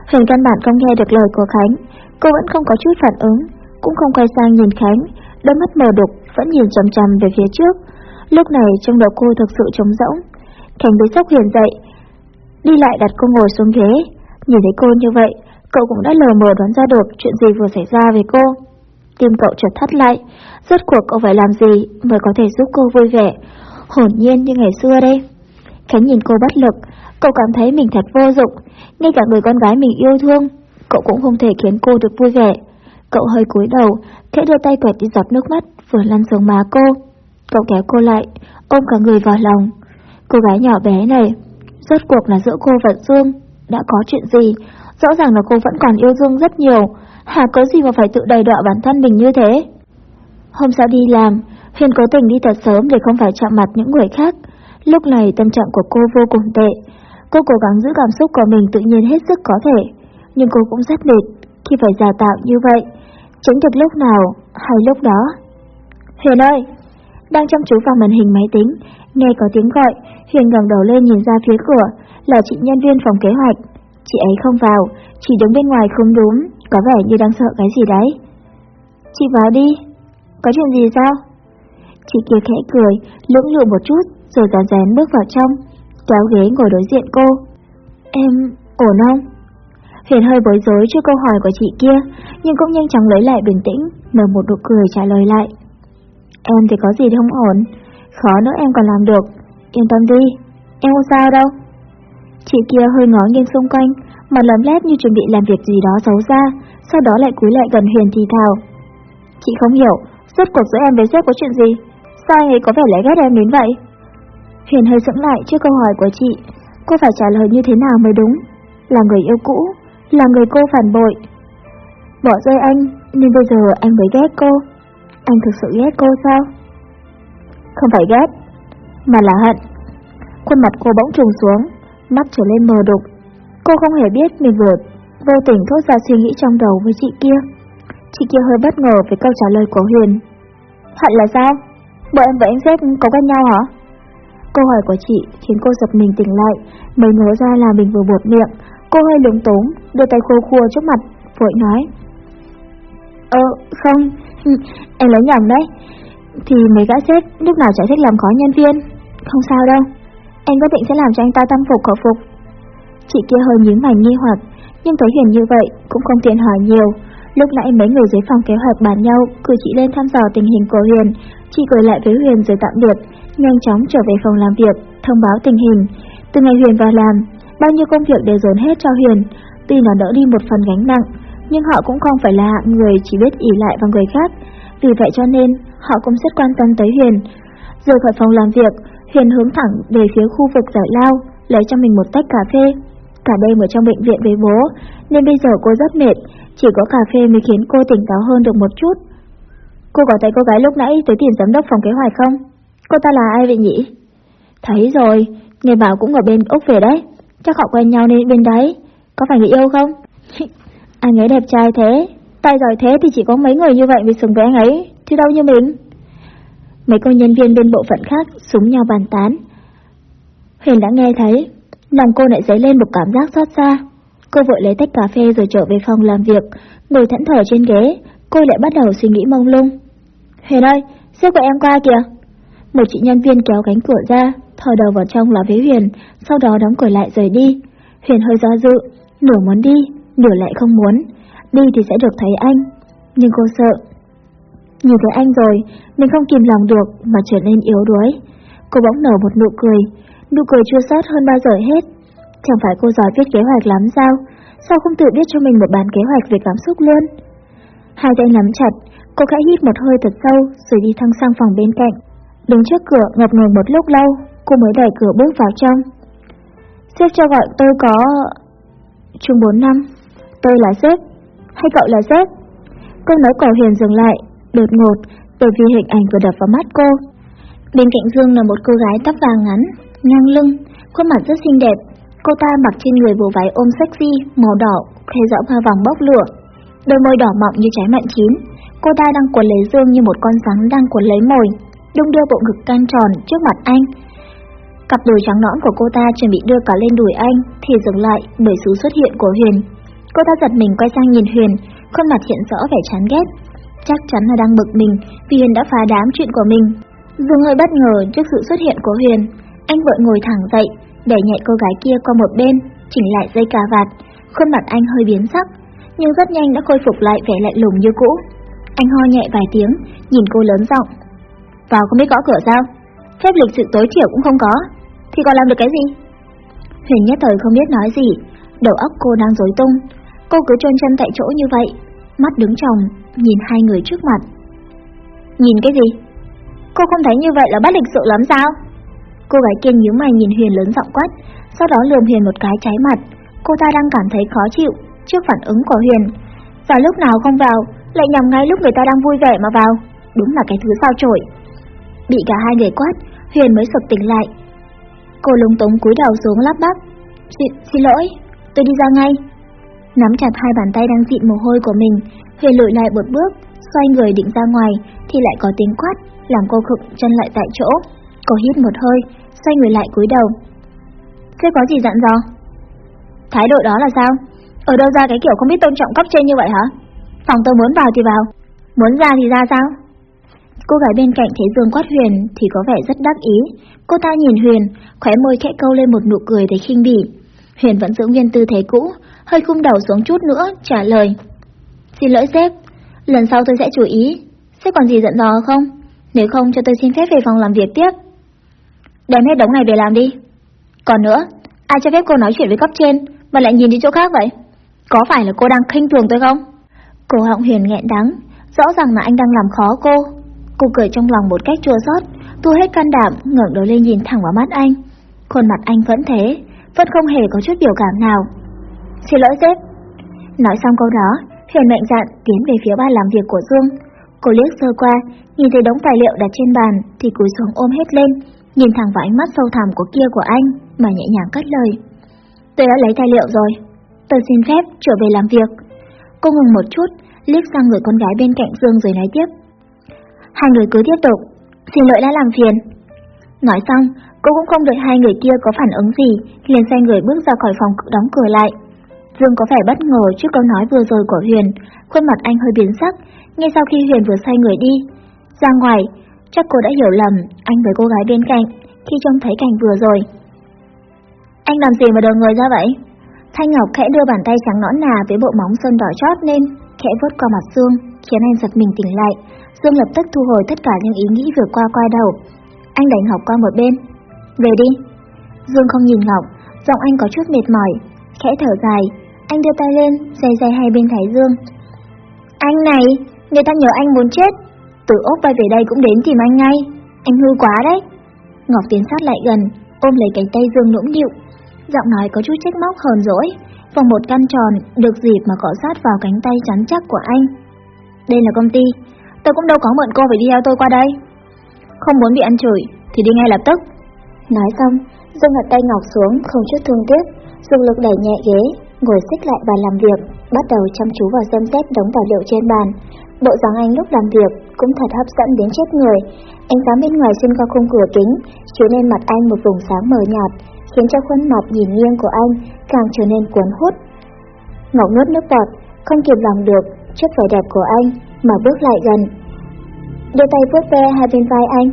[SPEAKER 1] Huyền căn bản không nghe được lời của Khánh, cô vẫn không có chút phản ứng, cũng không quay sang nhìn Khánh, đôi mắt mờ đục vẫn nhìn chằm chằm về phía trước. Lúc này trong đầu cô thực sự trống rỗng. Khánh bế sốc Huyền dậy, đi lại đặt cô ngồi xuống ghế. Nhìn thấy cô như vậy, cậu cũng đã lờ mờ đoán ra được chuyện gì vừa xảy ra với cô. Tim cậu chợt thắt lại, rốt cuộc cậu phải làm gì mới có thể giúp cô vui vẻ, hồn nhiên như ngày xưa đây. Khánh nhìn cô bất lực, cậu cảm thấy mình thật vô dụng, ngay cả người con gái mình yêu thương, cậu cũng không thể khiến cô được vui vẻ. Cậu hơi cúi đầu, khẽ đưa tay quẹt đi giọt nước mắt vừa lăn xuống má cô. Cậu kéo cô lại, ôm cả người vào lòng. Cô gái nhỏ bé này, rốt cuộc là giữa cô và Dương, đã có chuyện gì? Rõ ràng là cô vẫn còn yêu Dương rất nhiều, hà có gì mà phải tự đầy đọa bản thân mình như thế? Hôm sau đi làm, Huyền cố tình đi thật sớm để không phải chạm mặt những người khác. Lúc này tâm trạng của cô vô cùng tệ. Cô cố gắng giữ cảm xúc của mình tự nhiên hết sức có thể, nhưng cô cũng rất mệt khi phải giả tạo như vậy. Chính được lúc nào hay lúc đó. Huyền ơi! Đang chăm chú vào màn hình máy tính, nghe có tiếng gọi, Huyền ngẩng đầu lên nhìn ra phía cửa, là chị nhân viên phòng kế hoạch. Chị ấy không vào, chỉ đứng bên ngoài không đúng, có vẻ như đang sợ cái gì đấy. Chị vào đi, có chuyện gì sao? Chị kia khẽ cười, lưỡng lự một chút, rồi rón dán bước vào trong, kéo ghế ngồi đối diện cô. Em, ổn không? Huyền hơi bối rối trước câu hỏi của chị kia, nhưng cũng nhanh chóng lấy lại bình tĩnh, nở một nụ cười trả lời lại. Em thì có gì không ổn, khó nữa em còn làm được, yên tâm đi, em không sao đâu. Chị kia hơi ngó nghiêng xung quanh, mà lấm lét như chuẩn bị làm việc gì đó xấu xa, sau đó lại cúi lại gần Huyền thì thào. Chị không hiểu, rốt cuộc giữa em với sếp có chuyện gì? Sao anh ấy có vẻ lại ghét em đến vậy? Huyền hơi sững lại trước câu hỏi của chị, cô phải trả lời như thế nào mới đúng? Là người yêu cũ, là người cô phản bội. Bỏ rơi anh, nên bây giờ anh mới ghét cô. Anh thực sự ghét cô sao? Không phải ghét, mà là hận. Khuôn mặt cô bỗng trùng xuống, mắt trở lên mờ đục. Cô không hề biết mình vừa vô tình thốt ra suy nghĩ trong đầu với chị kia. Chị kia hơi bất ngờ về câu trả lời của Huyền. Hận là sao? Bọn em và anh Z có quen nhau hả? Câu hỏi của chị khiến cô giật mình tỉnh lại, mới nhớ ra là mình vừa buộc miệng. Cô hơi lúng túng, đưa tay khô khua trước mặt, vội nói. Ờ, không, em lấy nhầm đấy. Thì mấy gã sếp lúc nào chả thích làm khó nhân viên. Không sao đâu, em có định sẽ làm cho anh ta tâm phục khẩu phục. Chị kia hơi nhíu mày nghi hoặc, nhưng thấy hiền như vậy cũng không tiện hỏi nhiều. Lúc nãy mấy người dưới phòng kế hoạch bàn nhau cử chị lên thăm dò tình hình của Huyền, chị cười lại với Huyền rồi tạm biệt, nhanh chóng trở về phòng làm việc, thông báo tình hình. Từ ngày Huyền vào làm, bao nhiêu công việc đều dồn hết cho Huyền, tuy nó đỡ đi một phần gánh nặng, nhưng họ cũng không phải là hạng người chỉ biết ỉ lại vào người khác, vì vậy cho nên họ cũng rất quan tâm tới Huyền. Rời khỏi phòng làm việc, Huyền hướng thẳng về phía khu vực giải lao, lấy cho mình một tách cà phê. Cả đêm ở trong bệnh viện với bố, nên bây giờ cô rất mệt, chỉ có cà phê mới khiến cô tỉnh táo hơn được một chút. Cô có thấy cô gái lúc nãy tới tìm giám đốc phòng kế hoạch không? Cô ta là ai vậy nhỉ? Thấy rồi, nghe bảo cũng ở bên Úc về đấy. Chắc họ quen nhau nên bên đấy. Có phải người yêu không? anh ấy đẹp trai thế. Tay giỏi thế thì chỉ có mấy người như vậy mới xứng với anh ấy, chứ đâu như mình. Mấy cô nhân viên bên bộ phận khác súng nhau bàn tán. Huyền đã nghe thấy, lòng cô lại dấy lên một cảm giác xót xa. Cô vội lấy tách cà phê rồi trở về phòng làm việc, ngồi thẫn thờ trên ghế, cô lại bắt đầu suy nghĩ mông lung. Huyền ơi, sếp của em qua kìa. Một chị nhân viên kéo cánh cửa ra, thò đầu vào trong là với Huyền, sau đó đóng cửa lại rời đi. Huyền hơi do dự, nửa muốn đi, nửa lại không muốn. Đi thì sẽ được thấy anh, nhưng cô sợ. Nhìn thấy anh rồi, mình không kìm lòng được mà trở nên yếu đuối. Cô bỗng nở một nụ cười, nụ cười chua xót hơn bao giờ hết. Chẳng phải cô giỏi viết kế hoạch lắm sao? Sao không tự viết cho mình một bản kế hoạch về cảm xúc luôn? Hai tay nắm chặt, cô khẽ hít một hơi thật sâu rồi đi thăng sang phòng bên cạnh. Đứng trước cửa ngập ngừng một lúc lâu, cô mới đẩy cửa bước vào trong. Sếp cho gọi tôi có... Chung 4 năm, tôi là sếp, hay cậu là sếp? Câu nói cổ Huyền dừng lại, đột ngột, bởi vì hình ảnh vừa đập vào mắt cô. Bên cạnh Dương là một cô gái tóc vàng ngắn, ngang lưng, khuôn mặt rất xinh đẹp. Cô ta mặc trên người bộ váy ôm sexy, màu đỏ, khoe rõ hoa vàng bốc lửa. Đôi môi đỏ mọng như trái mận chín, cô ta đang cuốn lấy Dương như một con rắn đang cuốn lấy mồi, đung đưa bộ ngực căng tròn trước mặt anh. Cặp đùi trắng nõn của cô ta chuẩn bị đưa cả lên đùi anh thì dừng lại bởi sự xuất hiện của Huyền. Cô ta giật mình quay sang nhìn Huyền, khuôn mặt hiện rõ vẻ chán ghét. Chắc chắn là đang bực mình vì Huyền đã phá đám chuyện của mình. Dương hơi bất ngờ trước sự xuất hiện của Huyền. Anh vội ngồi thẳng dậy, đẩy nhẹ cô gái kia qua một bên, chỉnh lại dây cà vạt. Khuôn mặt anh hơi biến sắc, nhưng rất nhanh đã khôi phục lại vẻ lạnh lùng như cũ. Anh ho nhẹ vài tiếng, nhìn cô lớn giọng. Vào không biết gõ cửa sao? Phép lịch sự tối thiểu cũng không có, thì còn làm được cái gì? Huyền nhất thời không biết nói gì, đầu óc cô đang rối tung. Cô cứ trơn chân tại chỗ như vậy, mắt đứng chồng nhìn hai người trước mặt. Nhìn cái gì? Cô không thấy như vậy là bắt lịch sự lắm sao? Cô gái kia nhíu mày nhìn Huyền lớn giọng quát, sau đó lườm Huyền một cái trái mặt. Cô ta đang cảm thấy khó chịu trước phản ứng của Huyền. Và lúc nào không vào, lại nhằm ngay lúc người ta đang vui vẻ mà vào. Đúng là cái thứ sao chổi. Bị cả hai người quát, Huyền mới sực tỉnh lại. Cô lúng túng cúi đầu xuống lắp bắp. Xin, xin lỗi, tôi đi ra ngay. Nắm chặt hai bàn tay đang dịn mồ hôi của mình, Huyền lùi lại một bước, xoay người định ra ngoài, thì lại có tiếng quát, làm cô khựng chân lại tại chỗ. Cô hít một hơi, xoay người lại cúi đầu. Thế có gì dặn dò? Thái độ đó là sao? Ở đâu ra cái kiểu không biết tôn trọng cấp trên như vậy hả? Phòng tôi muốn vào thì vào, muốn ra thì ra sao? Cô gái bên cạnh thấy Dương quát Huyền thì có vẻ rất đắc ý. Cô ta nhìn Huyền, khóe môi khẽ câu lên một nụ cười đầy khinh bỉ. Huyền vẫn giữ nguyên tư thế cũ, hơi khung đầu xuống chút nữa, trả lời. Xin lỗi sếp, lần sau tôi sẽ chú ý. Sếp còn gì giận dò không? Nếu không cho tôi xin phép về phòng làm việc tiếp. Đem hết đống này về làm đi. Còn nữa, ai cho phép cô nói chuyện với cấp trên mà lại nhìn đi chỗ khác vậy? Có phải là cô đang khinh thường tôi không? Cô họng Huyền nghẹn đắng, rõ ràng là anh đang làm khó cô. Cô cười trong lòng một cách chua xót, thu hết can đảm, ngẩng đầu lên nhìn thẳng vào mắt anh. Khuôn mặt anh vẫn thế, vẫn không hề có chút biểu cảm nào. Xin lỗi sếp. Nói xong câu đó, Huyền mạnh dạn tiến về phía bàn làm việc của Dương. Cô liếc sơ qua, nhìn thấy đống tài liệu đặt trên bàn thì cúi xuống ôm hết lên, nhìn thẳng vào ánh mắt sâu thẳm của kia của anh mà nhẹ nhàng cất lời. Tôi đã lấy tài liệu rồi, tôi xin phép trở về làm việc. Cô ngừng một chút, liếc sang người con gái bên cạnh Dương rồi nói tiếp. Hai người cứ tiếp tục, xin lỗi đã làm phiền. Nói xong, cô cũng không đợi hai người kia có phản ứng gì, liền xoay người bước ra khỏi phòng đóng cửa lại. Dương có vẻ bất ngờ trước câu nói vừa rồi của Huyền, khuôn mặt anh hơi biến sắc, ngay sau khi Huyền vừa xoay người đi. Ra ngoài, chắc cô đã hiểu lầm anh với cô gái bên cạnh khi trông thấy cảnh vừa rồi. Anh làm gì mà đờ người ra vậy? Thanh Ngọc khẽ đưa bàn tay trắng nõn nà với bộ móng sơn đỏ chót lên, khẽ vuốt qua mặt Dương, khiến anh giật mình tỉnh lại. Dương lập tức thu hồi tất cả những ý nghĩ vừa qua qua đầu. Anh đẩy Ngọc qua một bên. Về đi. Dương không nhìn Ngọc, giọng anh có chút mệt mỏi, khẽ thở dài. Anh đưa tay lên, dây dây hai bên thái Dương. Anh này, người ta nhớ anh muốn chết. Từ ốc bay về đây cũng đến tìm anh ngay. Anh hư quá đấy. Ngọc tiến sát lại gần, ôm lấy cánh tay Dương nũng điệu Giọng nói có chút trách móc hờn dỗi, vòng một căn tròn được dịp mà cọ sát vào cánh tay chắn chắc của anh. Đây là công ty, tôi cũng đâu có mượn cô phải đi theo tôi qua đây. Không muốn bị ăn chửi thì đi ngay lập tức. Nói xong, Dương đặt tay Ngọc xuống không chút thương tiếc, dùng lực đẩy nhẹ ghế, ngồi xích lại và làm việc, bắt đầu chăm chú vào xem xét đống tài liệu trên bàn. Bộ dáng anh lúc làm việc cũng thật hấp dẫn đến chết người. Ánh sáng bên ngoài xuyên qua khung cửa kính, chiếu lên mặt anh một vùng sáng mờ nhạt, khiến cho khuôn mặt nhìn nghiêng của anh càng trở nên cuốn hút. Ngọc nuốt nước bọt, không kiềm lòng được trước vẻ đẹp của anh mà bước lại gần. Đưa tay vuốt ve hai bên vai anh,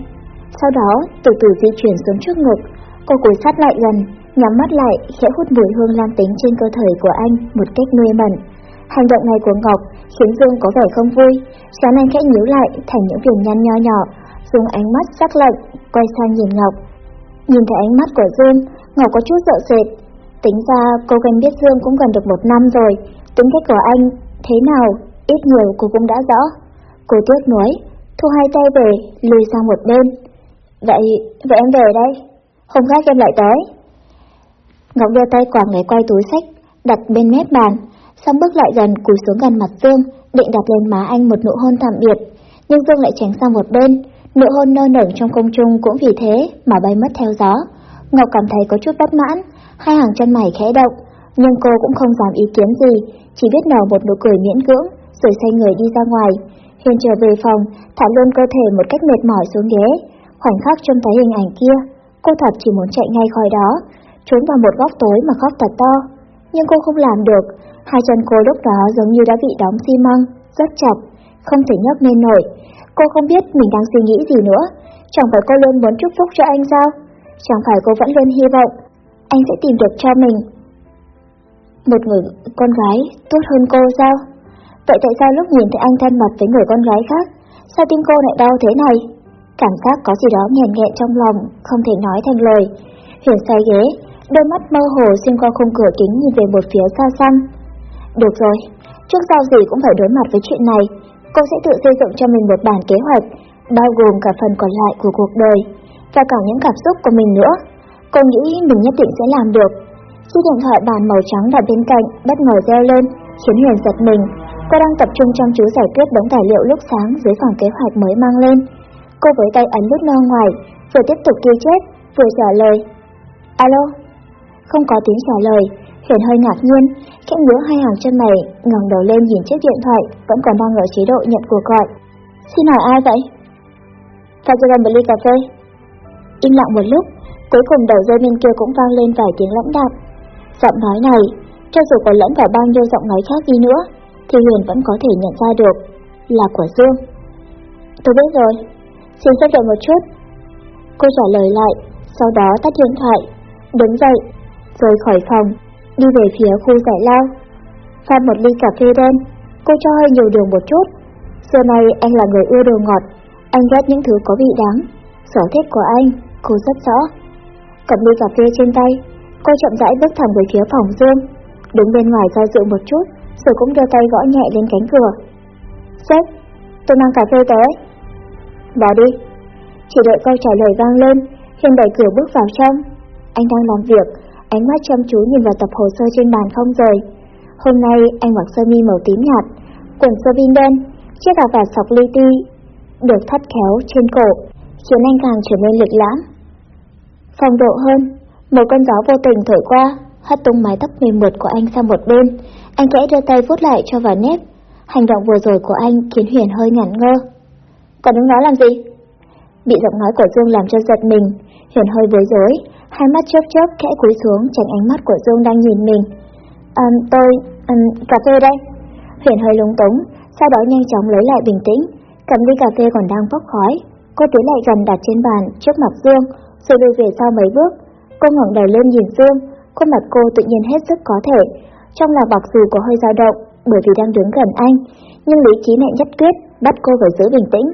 [SPEAKER 1] sau đó từ từ di chuyển xuống trước ngực, cô cúi sát lại gần, nhắm mắt lại khẽ hút mùi hương lam tính trên cơ thể của anh một cách mê mẩn. Hành động này của Ngọc khiến Dương có vẻ không vui, sáng anh khẽ nhíu lại thành những viền nhăn nho nhỏ, dùng ánh mắt sắc lạnh, quay sang nhìn Ngọc. Nhìn thấy ánh mắt của Dương, Ngọc có chút sợ sệt. Tính ra cô quen biết Dương cũng gần được một năm rồi, tính cách của anh thế nào, ít nhiều cô cũng đã rõ. Cô tiếc nuối, thu hai tay về, lùi sang một bên. Vậy, vậy em về đây, hôm khác em lại tới. Ngọc đưa tay quả người quay túi sách, đặt bên mép bàn, xong bước lại gần cúi xuống gần mặt Dương, định đặt lên má anh một nụ hôn tạm biệt, nhưng Dương lại tránh sang một bên, nụ hôn nơ nở trong không trung cũng vì thế mà bay mất theo gió. Ngọc cảm thấy có chút bất mãn, hai hàng chân mày khẽ động, nhưng cô cũng không dám ý kiến gì, chỉ biết nở một nụ cười miễn cưỡng, rồi xoay người đi ra ngoài. Hiền trở về phòng, thả luôn cơ thể một cách mệt mỏi xuống ghế. Khoảnh khắc trông thấy hình ảnh kia, cô thật chỉ muốn chạy ngay khỏi đó, trốn vào một góc tối mà khóc thật to. Nhưng cô không làm được, hai chân cô lúc đó giống như đã bị đóng xi măng, rất chặt, không thể nhấc lên nổi. Cô không biết mình đang suy nghĩ gì nữa, chẳng phải cô luôn muốn chúc phúc cho anh sao? Chẳng phải cô vẫn luôn hy vọng anh sẽ tìm được cho mình một người con gái tốt hơn cô sao? Vậy tại sao lúc nhìn thấy anh thân mật với người con gái khác, sao tim cô lại đau thế này? Cảm giác có gì đó nghẹn nghẹn trong lòng, không thể nói thành lời. Huyền xoay ghế, đôi mắt mơ hồ xuyên qua khung cửa kính nhìn về một phía xa xăm. Được rồi, trước sau gì cũng phải đối mặt với chuyện này, cô sẽ tự xây dựng cho mình một bản kế hoạch, bao gồm cả phần còn lại của cuộc đời, và cả những cảm xúc của mình nữa. Cô nghĩ mình nhất định sẽ làm được. Chiếc điện thoại bàn màu trắng đặt bên cạnh bất ngờ reo lên, khiến Huyền giật mình. Cô đang tập trung chăm chú giải quyết đống tài liệu lúc sáng dưới phòng kế hoạch mới mang lên. Cô với tay ấn nút no ngoài, vừa tiếp tục kêu chết vừa trả lời. Alo? Không có tiếng trả lời, Hiền hơi ngạc nhiên, khẽ ngứa hai hàng chân mày, ngẩng đầu lên nhìn chiếc điện thoại vẫn còn đang ở chế độ nhận cuộc gọi. Xin hỏi ai vậy? Pha cho một ly cà phê. Im lặng một lúc, cuối cùng đầu dây bên kia cũng vang lên vài tiếng lãnh đạm. Giọng nói này, cho dù có lẫn vào bao nhiêu giọng nói khác đi nữa, thì Huyền vẫn có thể nhận ra được là của Dương. Tôi biết rồi, xin xếp đợi một chút. Cô trả lời lại, sau đó tắt điện thoại, đứng dậy, rời khỏi phòng, đi về phía khu giải lao. Pha một ly cà phê đen, cô cho hơi nhiều đường một chút. Xưa nay anh là người ưa đồ ngọt, anh ghét những thứ có vị đắng. Sở thích của anh, cô rất rõ. Cầm ly cà phê trên tay, cô chậm rãi bước thẳng về phía phòng Dương. Đứng bên ngoài do dự một chút, rồi cũng đưa tay gõ nhẹ lên cánh cửa. Sếp, tôi mang cà phê tới. Vào đi. Chỉ đợi câu trả lời vang lên, Hiền đẩy cửa bước vào trong. Anh đang làm việc, ánh mắt chăm chú nhìn vào tập hồ sơ trên bàn không rời. Hôm nay anh mặc sơ mi màu tím nhạt, quần sơ vin đen, chiếc cà vạt sọc li ti được thắt khéo trên cổ, khiến anh càng trở nên lịch lãm. Phong độ hơn, một cơn gió vô tình thổi qua, hất tung mái tóc mềm mượt của anh sang một bên. Anh kẽ đưa tay vuốt lại cho vào nếp. Hành động vừa rồi của anh khiến Huyền hơi ngẩn ngơ. Còn đứng đó làm gì? Bị giọng nói của Dương làm cho giật mình, Huyền hơi bối rối, hai mắt chớp chớp khẽ cúi xuống tránh ánh mắt của Dương đang nhìn mình. À, tôi, à, cà phê đây. Huyền hơi lúng túng, sau đó nhanh chóng lấy lại bình tĩnh, cầm ly cà phê còn đang bốc khói. Cô tiến lại gần đặt trên bàn trước mặt Dương, rồi lùi về sau mấy bước. Cô ngẩng đầu lên nhìn Dương, khuôn mặt cô tự nhiên hết sức có thể. Trong lòng bọc dù có hơi dao động, bởi vì đang đứng gần anh, nhưng lý trí mẹ nhất quyết, bắt cô phải giữ bình tĩnh.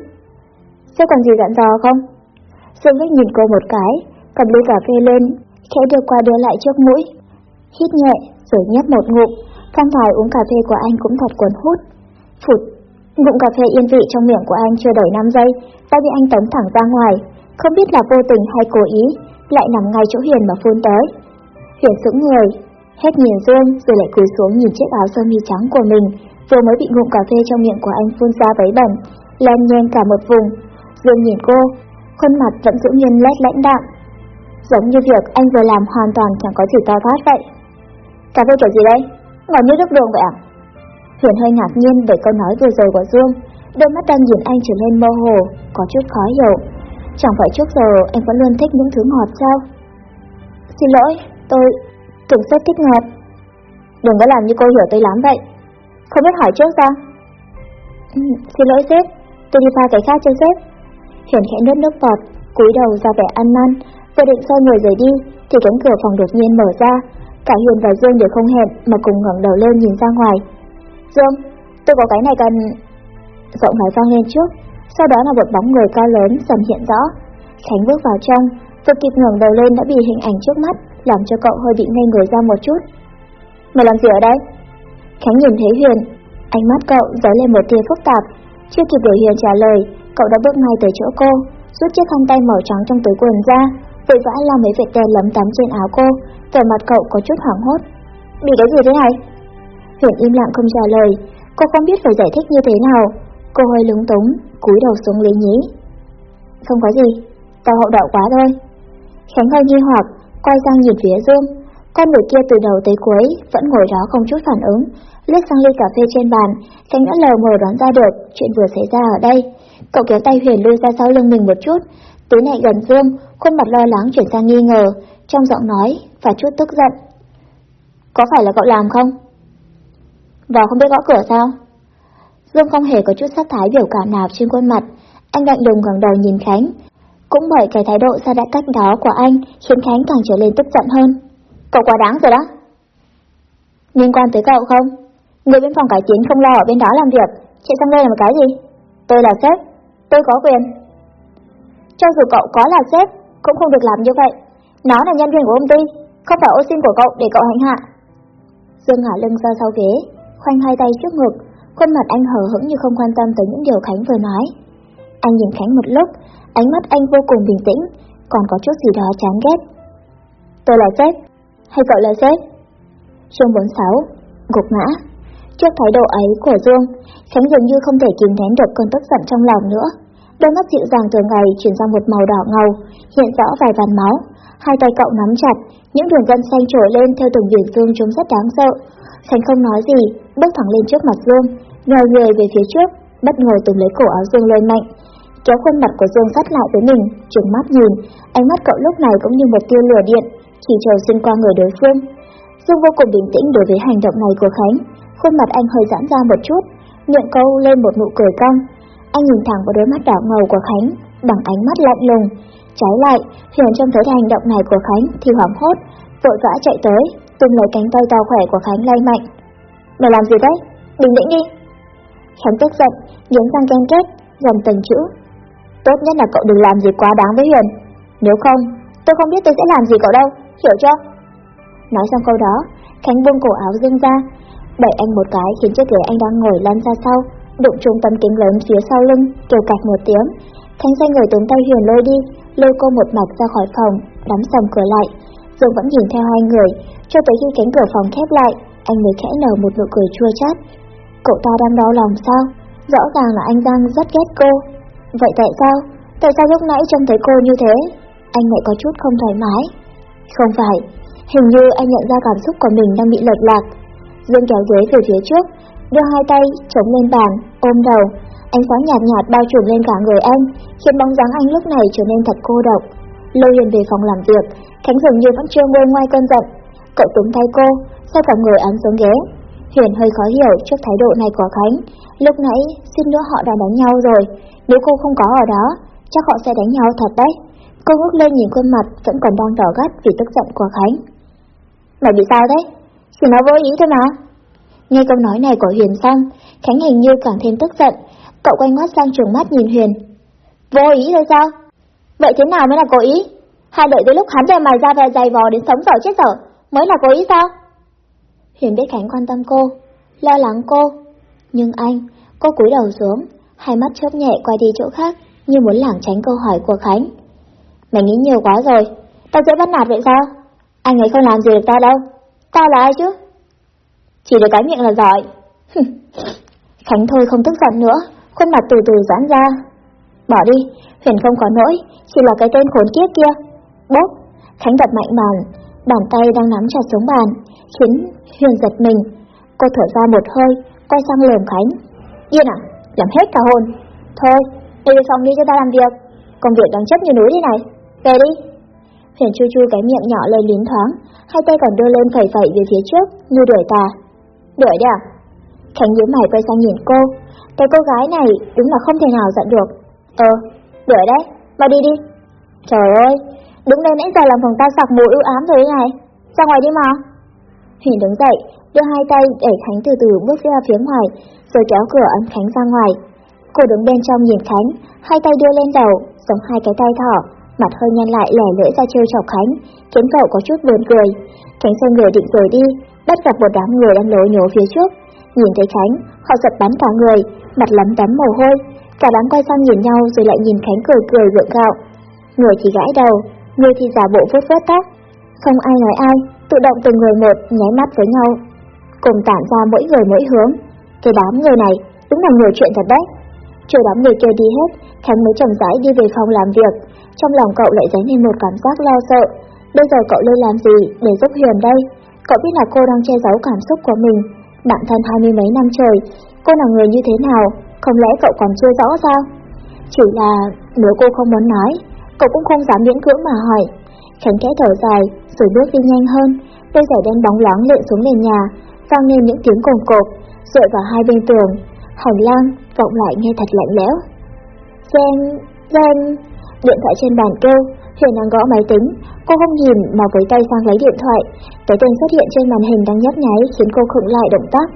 [SPEAKER 1] Sẽ còn gì dặn dò không? Dương Bích nhìn cô một cái, cầm ly cà phê lên, khẽ đưa qua đưa lại trước mũi. Hít nhẹ, rồi nhấp một ngụm, phong thái uống cà phê của anh cũng thật cuốn hút. Phụt, ngụm cà phê yên vị trong miệng của anh chưa đầy 5 giây, đã bị anh tống thẳng ra ngoài, không biết là vô tình hay cố ý, lại nằm ngay chỗ Huyền mà phun tới. Huyền sững người, hết nhìn Dương rồi lại cúi xuống nhìn chiếc áo sơ mi trắng của mình, vừa mới bị ngụm cà phê trong miệng của anh phun ra vấy bẩn, len nhen cả một vùng. Dương nhìn cô, khuôn mặt vẫn giữ nguyên lét lãnh đạm. Giống như việc anh vừa làm hoàn toàn chẳng có gì to phát vậy. Cà phê kiểu gì đây? Ngọt như nước đường vậy à? Huyền hơi ngạc nhiên về câu nói vừa rồi của Dương, đôi mắt đang nhìn anh trở nên mơ hồ, có chút khó hiểu. Chẳng phải trước giờ anh vẫn luôn thích những thứ ngọt sao? Xin lỗi, tôi tưởng rất thích ngọt. Đừng có làm như cô hiểu tôi lắm vậy. Không biết hỏi trước sao? Ừ, xin lỗi sếp, tôi đi pha cái khác cho sếp. Huyền khẽ nuốt nước bọt, cúi đầu ra vẻ ăn năn, vừa định xoay người rời đi, thì cánh cửa phòng đột nhiên mở ra. Cả Huyền và Dương đều không hẹn mà cùng ngẩng đầu lên nhìn ra ngoài. Dương, tôi có cái này cần... Giọng nói vang lên trước, sau đó là một bóng người cao lớn dần hiện rõ. Khánh bước vào trong, vừa kịp ngẩng đầu lên đã bị hình ảnh trước mắt làm cho cậu hơi bị ngây người ra một chút. Mày làm gì ở đây? Khánh nhìn thấy Huyền, ánh mắt cậu dấy lên một tia phức tạp. Chưa kịp để Huyền trả lời, cậu đã bước ngay tới chỗ cô, rút chiếc khăn tay màu trắng trong túi quần ra, vội vã lau mấy vệt đen lấm tắm trên áo cô, vẻ mặt cậu có chút hoảng hốt. Bị cái gì thế này? Huyền im lặng không trả lời, cô không biết phải giải thích như thế nào. Cô hơi lúng túng, cúi đầu xuống lý nhí. Không có gì, tao hậu đậu quá thôi. Khánh hơi nghi hoặc, quay sang nhìn phía Dương. Con người kia từ đầu tới cuối vẫn ngồi đó không chút phản ứng, liếc sang ly cà phê trên bàn, Khánh đã lờ mờ đoán ra được chuyện vừa xảy ra ở đây. Cậu kéo tay Huyền lui ra sau lưng mình một chút, túi này gần Dương, khuôn mặt lo lắng chuyển sang nghi ngờ, trong giọng nói và chút tức giận. Có phải là cậu làm không? Vào không biết gõ cửa sao? Dương không hề có chút sát thái biểu cảm nào trên khuôn mặt, anh lạnh lùng ngẩng đầu nhìn Khánh, cũng bởi cái thái độ xa đã cách đó của anh khiến Khánh càng trở lên tức giận hơn. Cậu quá đáng rồi đó. Liên quan tới cậu không? Người bên phòng cải tiến không lo ở bên đó làm việc, chạy sang đây là một cái gì? Tôi là sếp, tôi có quyền. Cho dù cậu có là sếp, cũng không được làm như vậy. Nó là nhân viên của công ty, không phải ô xin của cậu để cậu hành hạ. Dương ngả lưng ra sau ghế, khoanh hai tay trước ngực, khuôn mặt anh hờ hững như không quan tâm tới những điều Khánh vừa nói. Anh nhìn Khánh một lúc, ánh mắt anh vô cùng bình tĩnh, còn có chút gì đó chán ghét. Tôi là sếp, hay cậu là sếp? Chương 46, gục ngã. Trước thái độ ấy của Dương, Khánh dường như không thể kìm nén được cơn tức giận trong lòng nữa. Đôi mắt dịu dàng thường ngày chuyển sang một màu đỏ ngầu, hiện rõ vài vàn máu. Hai tay cậu nắm chặt, những đường gân xanh trồi lên theo từng biển dương chúng rất đáng sợ. Khánh không nói gì, bước thẳng lên trước mặt Dương, nhòi người về phía trước, bất ngờ từng lấy cổ áo Dương lên mạnh, kéo khuôn mặt của Dương sát lại với mình, trừng mắt nhìn, ánh mắt cậu lúc này cũng như một tia lửa điện, chỉ chờ xuyên qua người đối phương. Dương vô cùng bình tĩnh đối với hành động này của Khánh, khuôn mặt anh hơi giãn ra một chút, miệng câu lên một nụ cười cong. Anh nhìn thẳng vào đôi mắt đỏ ngầu của Khánh, bằng ánh mắt lạnh lùng. Trái lại, Huyền trông thấy hành động này của Khánh thì hoảng hốt, vội vã chạy tới, tung lấy cánh tay to khỏe của Khánh lay mạnh. Mày làm gì đấy? Bình tĩnh đi. Khánh tức giận, nghiến răng ken kết, dần từng chữ, Tốt nhất là cậu đừng làm gì quá đáng với Huyền Nếu không, tôi không biết tôi sẽ làm gì cậu đâu Hiểu chưa Nói xong câu đó, Khánh buông cổ áo dương ra Đẩy anh một cái khiến cho ghế anh đang ngồi lăn ra sau Đụng trúng tấm kính lớn phía sau lưng Kêu cạch một tiếng Thanh xoay người tướng tay Huyền lôi đi Lôi cô một mạch ra khỏi phòng Đóng sầm cửa lại Dương vẫn nhìn theo hai người Cho tới khi cánh cửa phòng khép lại Anh mới khẽ nở một nụ cười chua chát Cậu ta đang đau lòng sao Rõ ràng là anh đang rất ghét cô Vậy tại sao? Tại sao lúc nãy trông thấy cô như thế? Anh lại có chút không thoải mái. Không phải, hình như anh nhận ra cảm xúc của mình đang bị lệch lạc. Dương kéo ghế về phía trước, đưa hai tay chống lên bàn, ôm đầu. Ánh sáng nhạt nhạt bao trùm lên cả người anh, khiến bóng dáng anh lúc này trở nên thật cô độc. Lâu Hiền về phòng làm việc, Khánh dường như vẫn chưa ngôi ngoài cơn giận. Cậu túm tay cô, sau cả người án xuống ghế. Huyền hơi khó hiểu trước thái độ này của Khánh. Lúc nãy, xin nữa họ đã đánh nhau rồi, nếu cô không có ở đó, chắc họ sẽ đánh nhau thật đấy. Cô ngước lên nhìn khuôn mặt vẫn còn đang đỏ gắt vì tức giận của Khánh. Mày bị sao đấy? Chỉ nói vô ý thôi mà. Nghe câu nói này của Huyền xong, Khánh hình như càng thêm tức giận. Cậu quay ngoắt sang trường mắt nhìn Huyền. Vô ý thôi sao? Vậy thế nào mới là cố ý? Hay đợi tới lúc hắn đem mày ra về dày vò đến sống dở chết dở, mới là cố ý sao? Huyền biết Khánh quan tâm cô, lo lắng cô. Nhưng anh, cô cúi đầu xuống, hai mắt chớp nhẹ quay đi chỗ khác, như muốn lảng tránh câu hỏi của Khánh. Mày nghĩ nhiều quá rồi, tao dễ bắt nạt vậy sao? Anh ấy không làm gì được tao đâu, tao là ai chứ? Chỉ được cái miệng là giỏi. Khánh thôi không tức giận nữa, khuôn mặt từ từ giãn ra. Bỏ đi, Huyền không có nỗi, chỉ là cái tên khốn kiếp kia. Bốp, Khánh đập mạnh bàn, bàn tay đang nắm chặt xuống bàn, khiến Huyền giật mình. Cô thở ra một hơi, quay sang lườm Khánh. Yên à, làm hết cả hồn. Thôi, đi về phòng đi cho ta làm việc. Công việc đang chấp như núi thế này. Về đi. Huyền chu chu cái miệng nhỏ lên lín thoáng, hai tay còn đưa lên phẩy phẩy về phía trước, như đuổi tà. Đuổi đi à? Khánh nhíu mày quay sang nhìn cô. Cái cô gái này đúng là không thể nào giận được. Ờ, đuổi đấy, mau đi đi. Trời ơi, đứng đây nãy giờ làm phòng ta sặc mùi ưu ám rồi này. Ra ngoài đi mà. Huyền đứng dậy, đưa hai tay đẩy Khánh từ từ bước ra phía ngoài, rồi kéo cửa ấn Khánh ra ngoài. Cô đứng bên trong nhìn Khánh, hai tay đưa lên đầu, giống hai cái tay thỏ, mặt hơi nhăn lại lẻ lưỡi ra trêu chọc Khánh, khiến cậu có chút buồn cười. Khánh xoay người định rời đi, bắt gặp một đám người đang lối nhố phía trước. Nhìn thấy Khánh, họ giật bắn cả người, mặt lấm tấm mồ hôi. Cả đám quay sang nhìn nhau rồi lại nhìn Khánh cười cười gượng gạo. Người thì gãi đầu, người thì giả bộ vuốt vuốt tóc. Không ai nói ai, tự động từng người một nháy mắt với nhau. Cùng tản ra mỗi người mỗi hướng. Cái đám người này đúng là nhiều chuyện thật đấy. Chờ đám người kia đi hết, Khánh mới chậm rãi đi về phòng làm việc. Trong lòng cậu lại dấy lên một cảm giác lo sợ. Bây giờ cậu lên làm gì để giúp Huyền đây? Cậu biết là cô đang che giấu cảm xúc của mình. Bạn thân hai mươi mấy năm trời, cô là người như thế nào, không lẽ cậu còn chưa rõ sao? Chỉ là nếu cô không muốn nói, cậu cũng không dám miễn cưỡng mà hỏi. Khánh kẽ thở dài, rồi bước đi nhanh hơn. Đôi giày đen bóng loáng lện xuống nền nhà, vang lên những tiếng cồn cộp, dựa vào hai bên tường. Hành lang vọng lại nghe thật lạnh lẽo. Gen, gen, điện thoại trên bàn kêu, Huyền đang gõ máy tính, cô không nhìn mà với tay sang lấy điện thoại. Cái tên xuất hiện trên màn hình đang nhấp nháy khiến cô khựng lại động tác,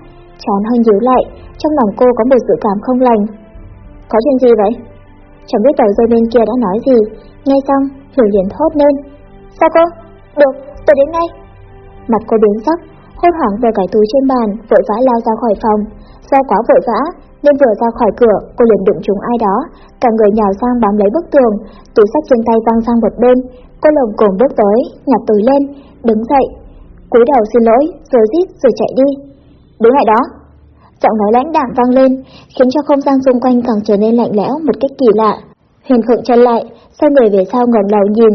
[SPEAKER 1] chán hơi nhíu lại, trong lòng cô có một dự cảm không lành. Có chuyện gì vậy? Chẳng biết đầu dây bên kia đã nói gì, nghe xong, hiểu liền thốt lên. Sao cô? Được, tôi đến ngay. Mặt cô biến sắc, hốt hoảng về cái túi trên bàn, vội vã lao ra khỏi phòng. Do quá vội vã, nên vừa ra khỏi cửa, cô liền đụng trúng ai đó, cả người nhào sang bám lấy bức tường, túi sách trên tay văng sang một bên. Cô lồng cồn bước tới, nhặt túi lên, đứng dậy, cúi đầu xin lỗi, rồi rít rồi chạy đi. Đứng lại đó. Giọng nói lãnh đạm vang lên, khiến cho không gian xung quanh càng trở nên lạnh lẽo một cách kỳ lạ. Huyền khựng chân lại, xoay người về sau ngẩng đầu nhìn,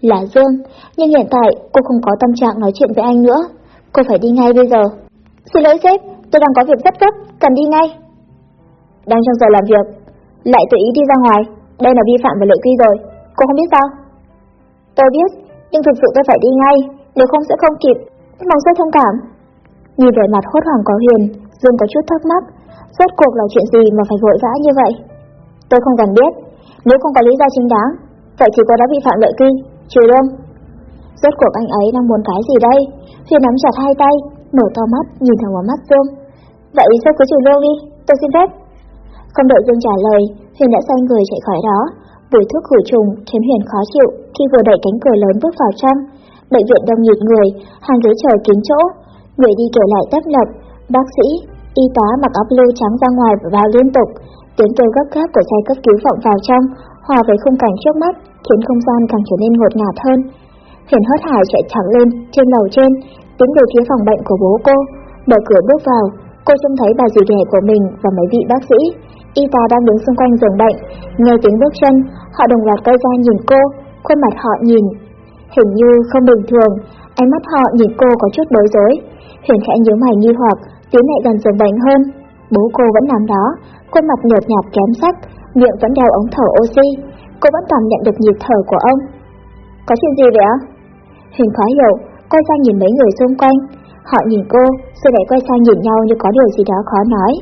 [SPEAKER 1] là Dương, nhưng hiện tại cô không có tâm trạng nói chuyện với anh nữa. Cô phải đi ngay bây giờ. Xin lỗi sếp, tôi đang có việc rất gấp, cần đi ngay. Đang trong giờ làm việc, lại tự ý đi ra ngoài, đây là vi phạm về nội quy rồi, cô không biết sao? Tôi biết, nhưng thực sự tôi phải đi ngay, nếu không sẽ không kịp, mong sẽ thông cảm. Nhìn vẻ mặt hốt hoảng của Huyền, Dương có chút thắc mắc, rốt cuộc là chuyện gì mà phải vội vã như vậy? Tôi không cần biết, nếu không có lý do chính đáng, vậy thì cô đã vi phạm nội quy, trừ lương. Rốt cuộc anh ấy đang muốn cái gì đây? Huyền nắm chặt hai tay, mở to mắt, nhìn thẳng vào mắt Dương. Vậy sao cứ trừ lương đi, tôi xin phép. Không đợi Dương trả lời, Huyền đã xoay người chạy khỏi đó. Mùi thuốc khử trùng khiến Huyền khó chịu khi vừa đẩy cánh cửa lớn bước vào trong. Bệnh viện đông nghịt người, hàng ghế chờ kín chỗ. Người đi kể lại tấp nập, bác sĩ, y tá mặc áo blue trắng ra ngoài và vào liên tục. Tiếng kêu gấp gáp của xe cấp cứu vọng vào trong, hòa với khung cảnh trước mắt, khiến không gian càng trở nên ngột ngạt hơn. Huyền hốt hải chạy thẳng lên, trên lầu trên, tiến về phía phòng bệnh của bố cô. Mở cửa bước vào, cô trông thấy bà dì ghẻ của mình và mấy vị bác sĩ. Y tá đang đứng xung quanh giường bệnh, nghe tiếng bước chân, họ đồng loạt quay ra nhìn cô, khuôn mặt họ nhìn. Hình như không bình thường, ánh mắt họ nhìn cô có chút bối rối. Huyền khẽ nhíu mày nghi hoặc, tiến lại gần giường bệnh hơn. Bố cô vẫn nằm đó, khuôn mặt nhợt nhạt kém sắc, miệng vẫn đeo ống thở oxy. Cô vẫn cảm nhận được nhịp thở của ông. Có chuyện gì vậy ạ? Huyền khó hiểu, quay sang nhìn mấy người xung quanh. Họ nhìn cô, rồi lại quay sang nhìn nhau như có điều gì đó khó nói.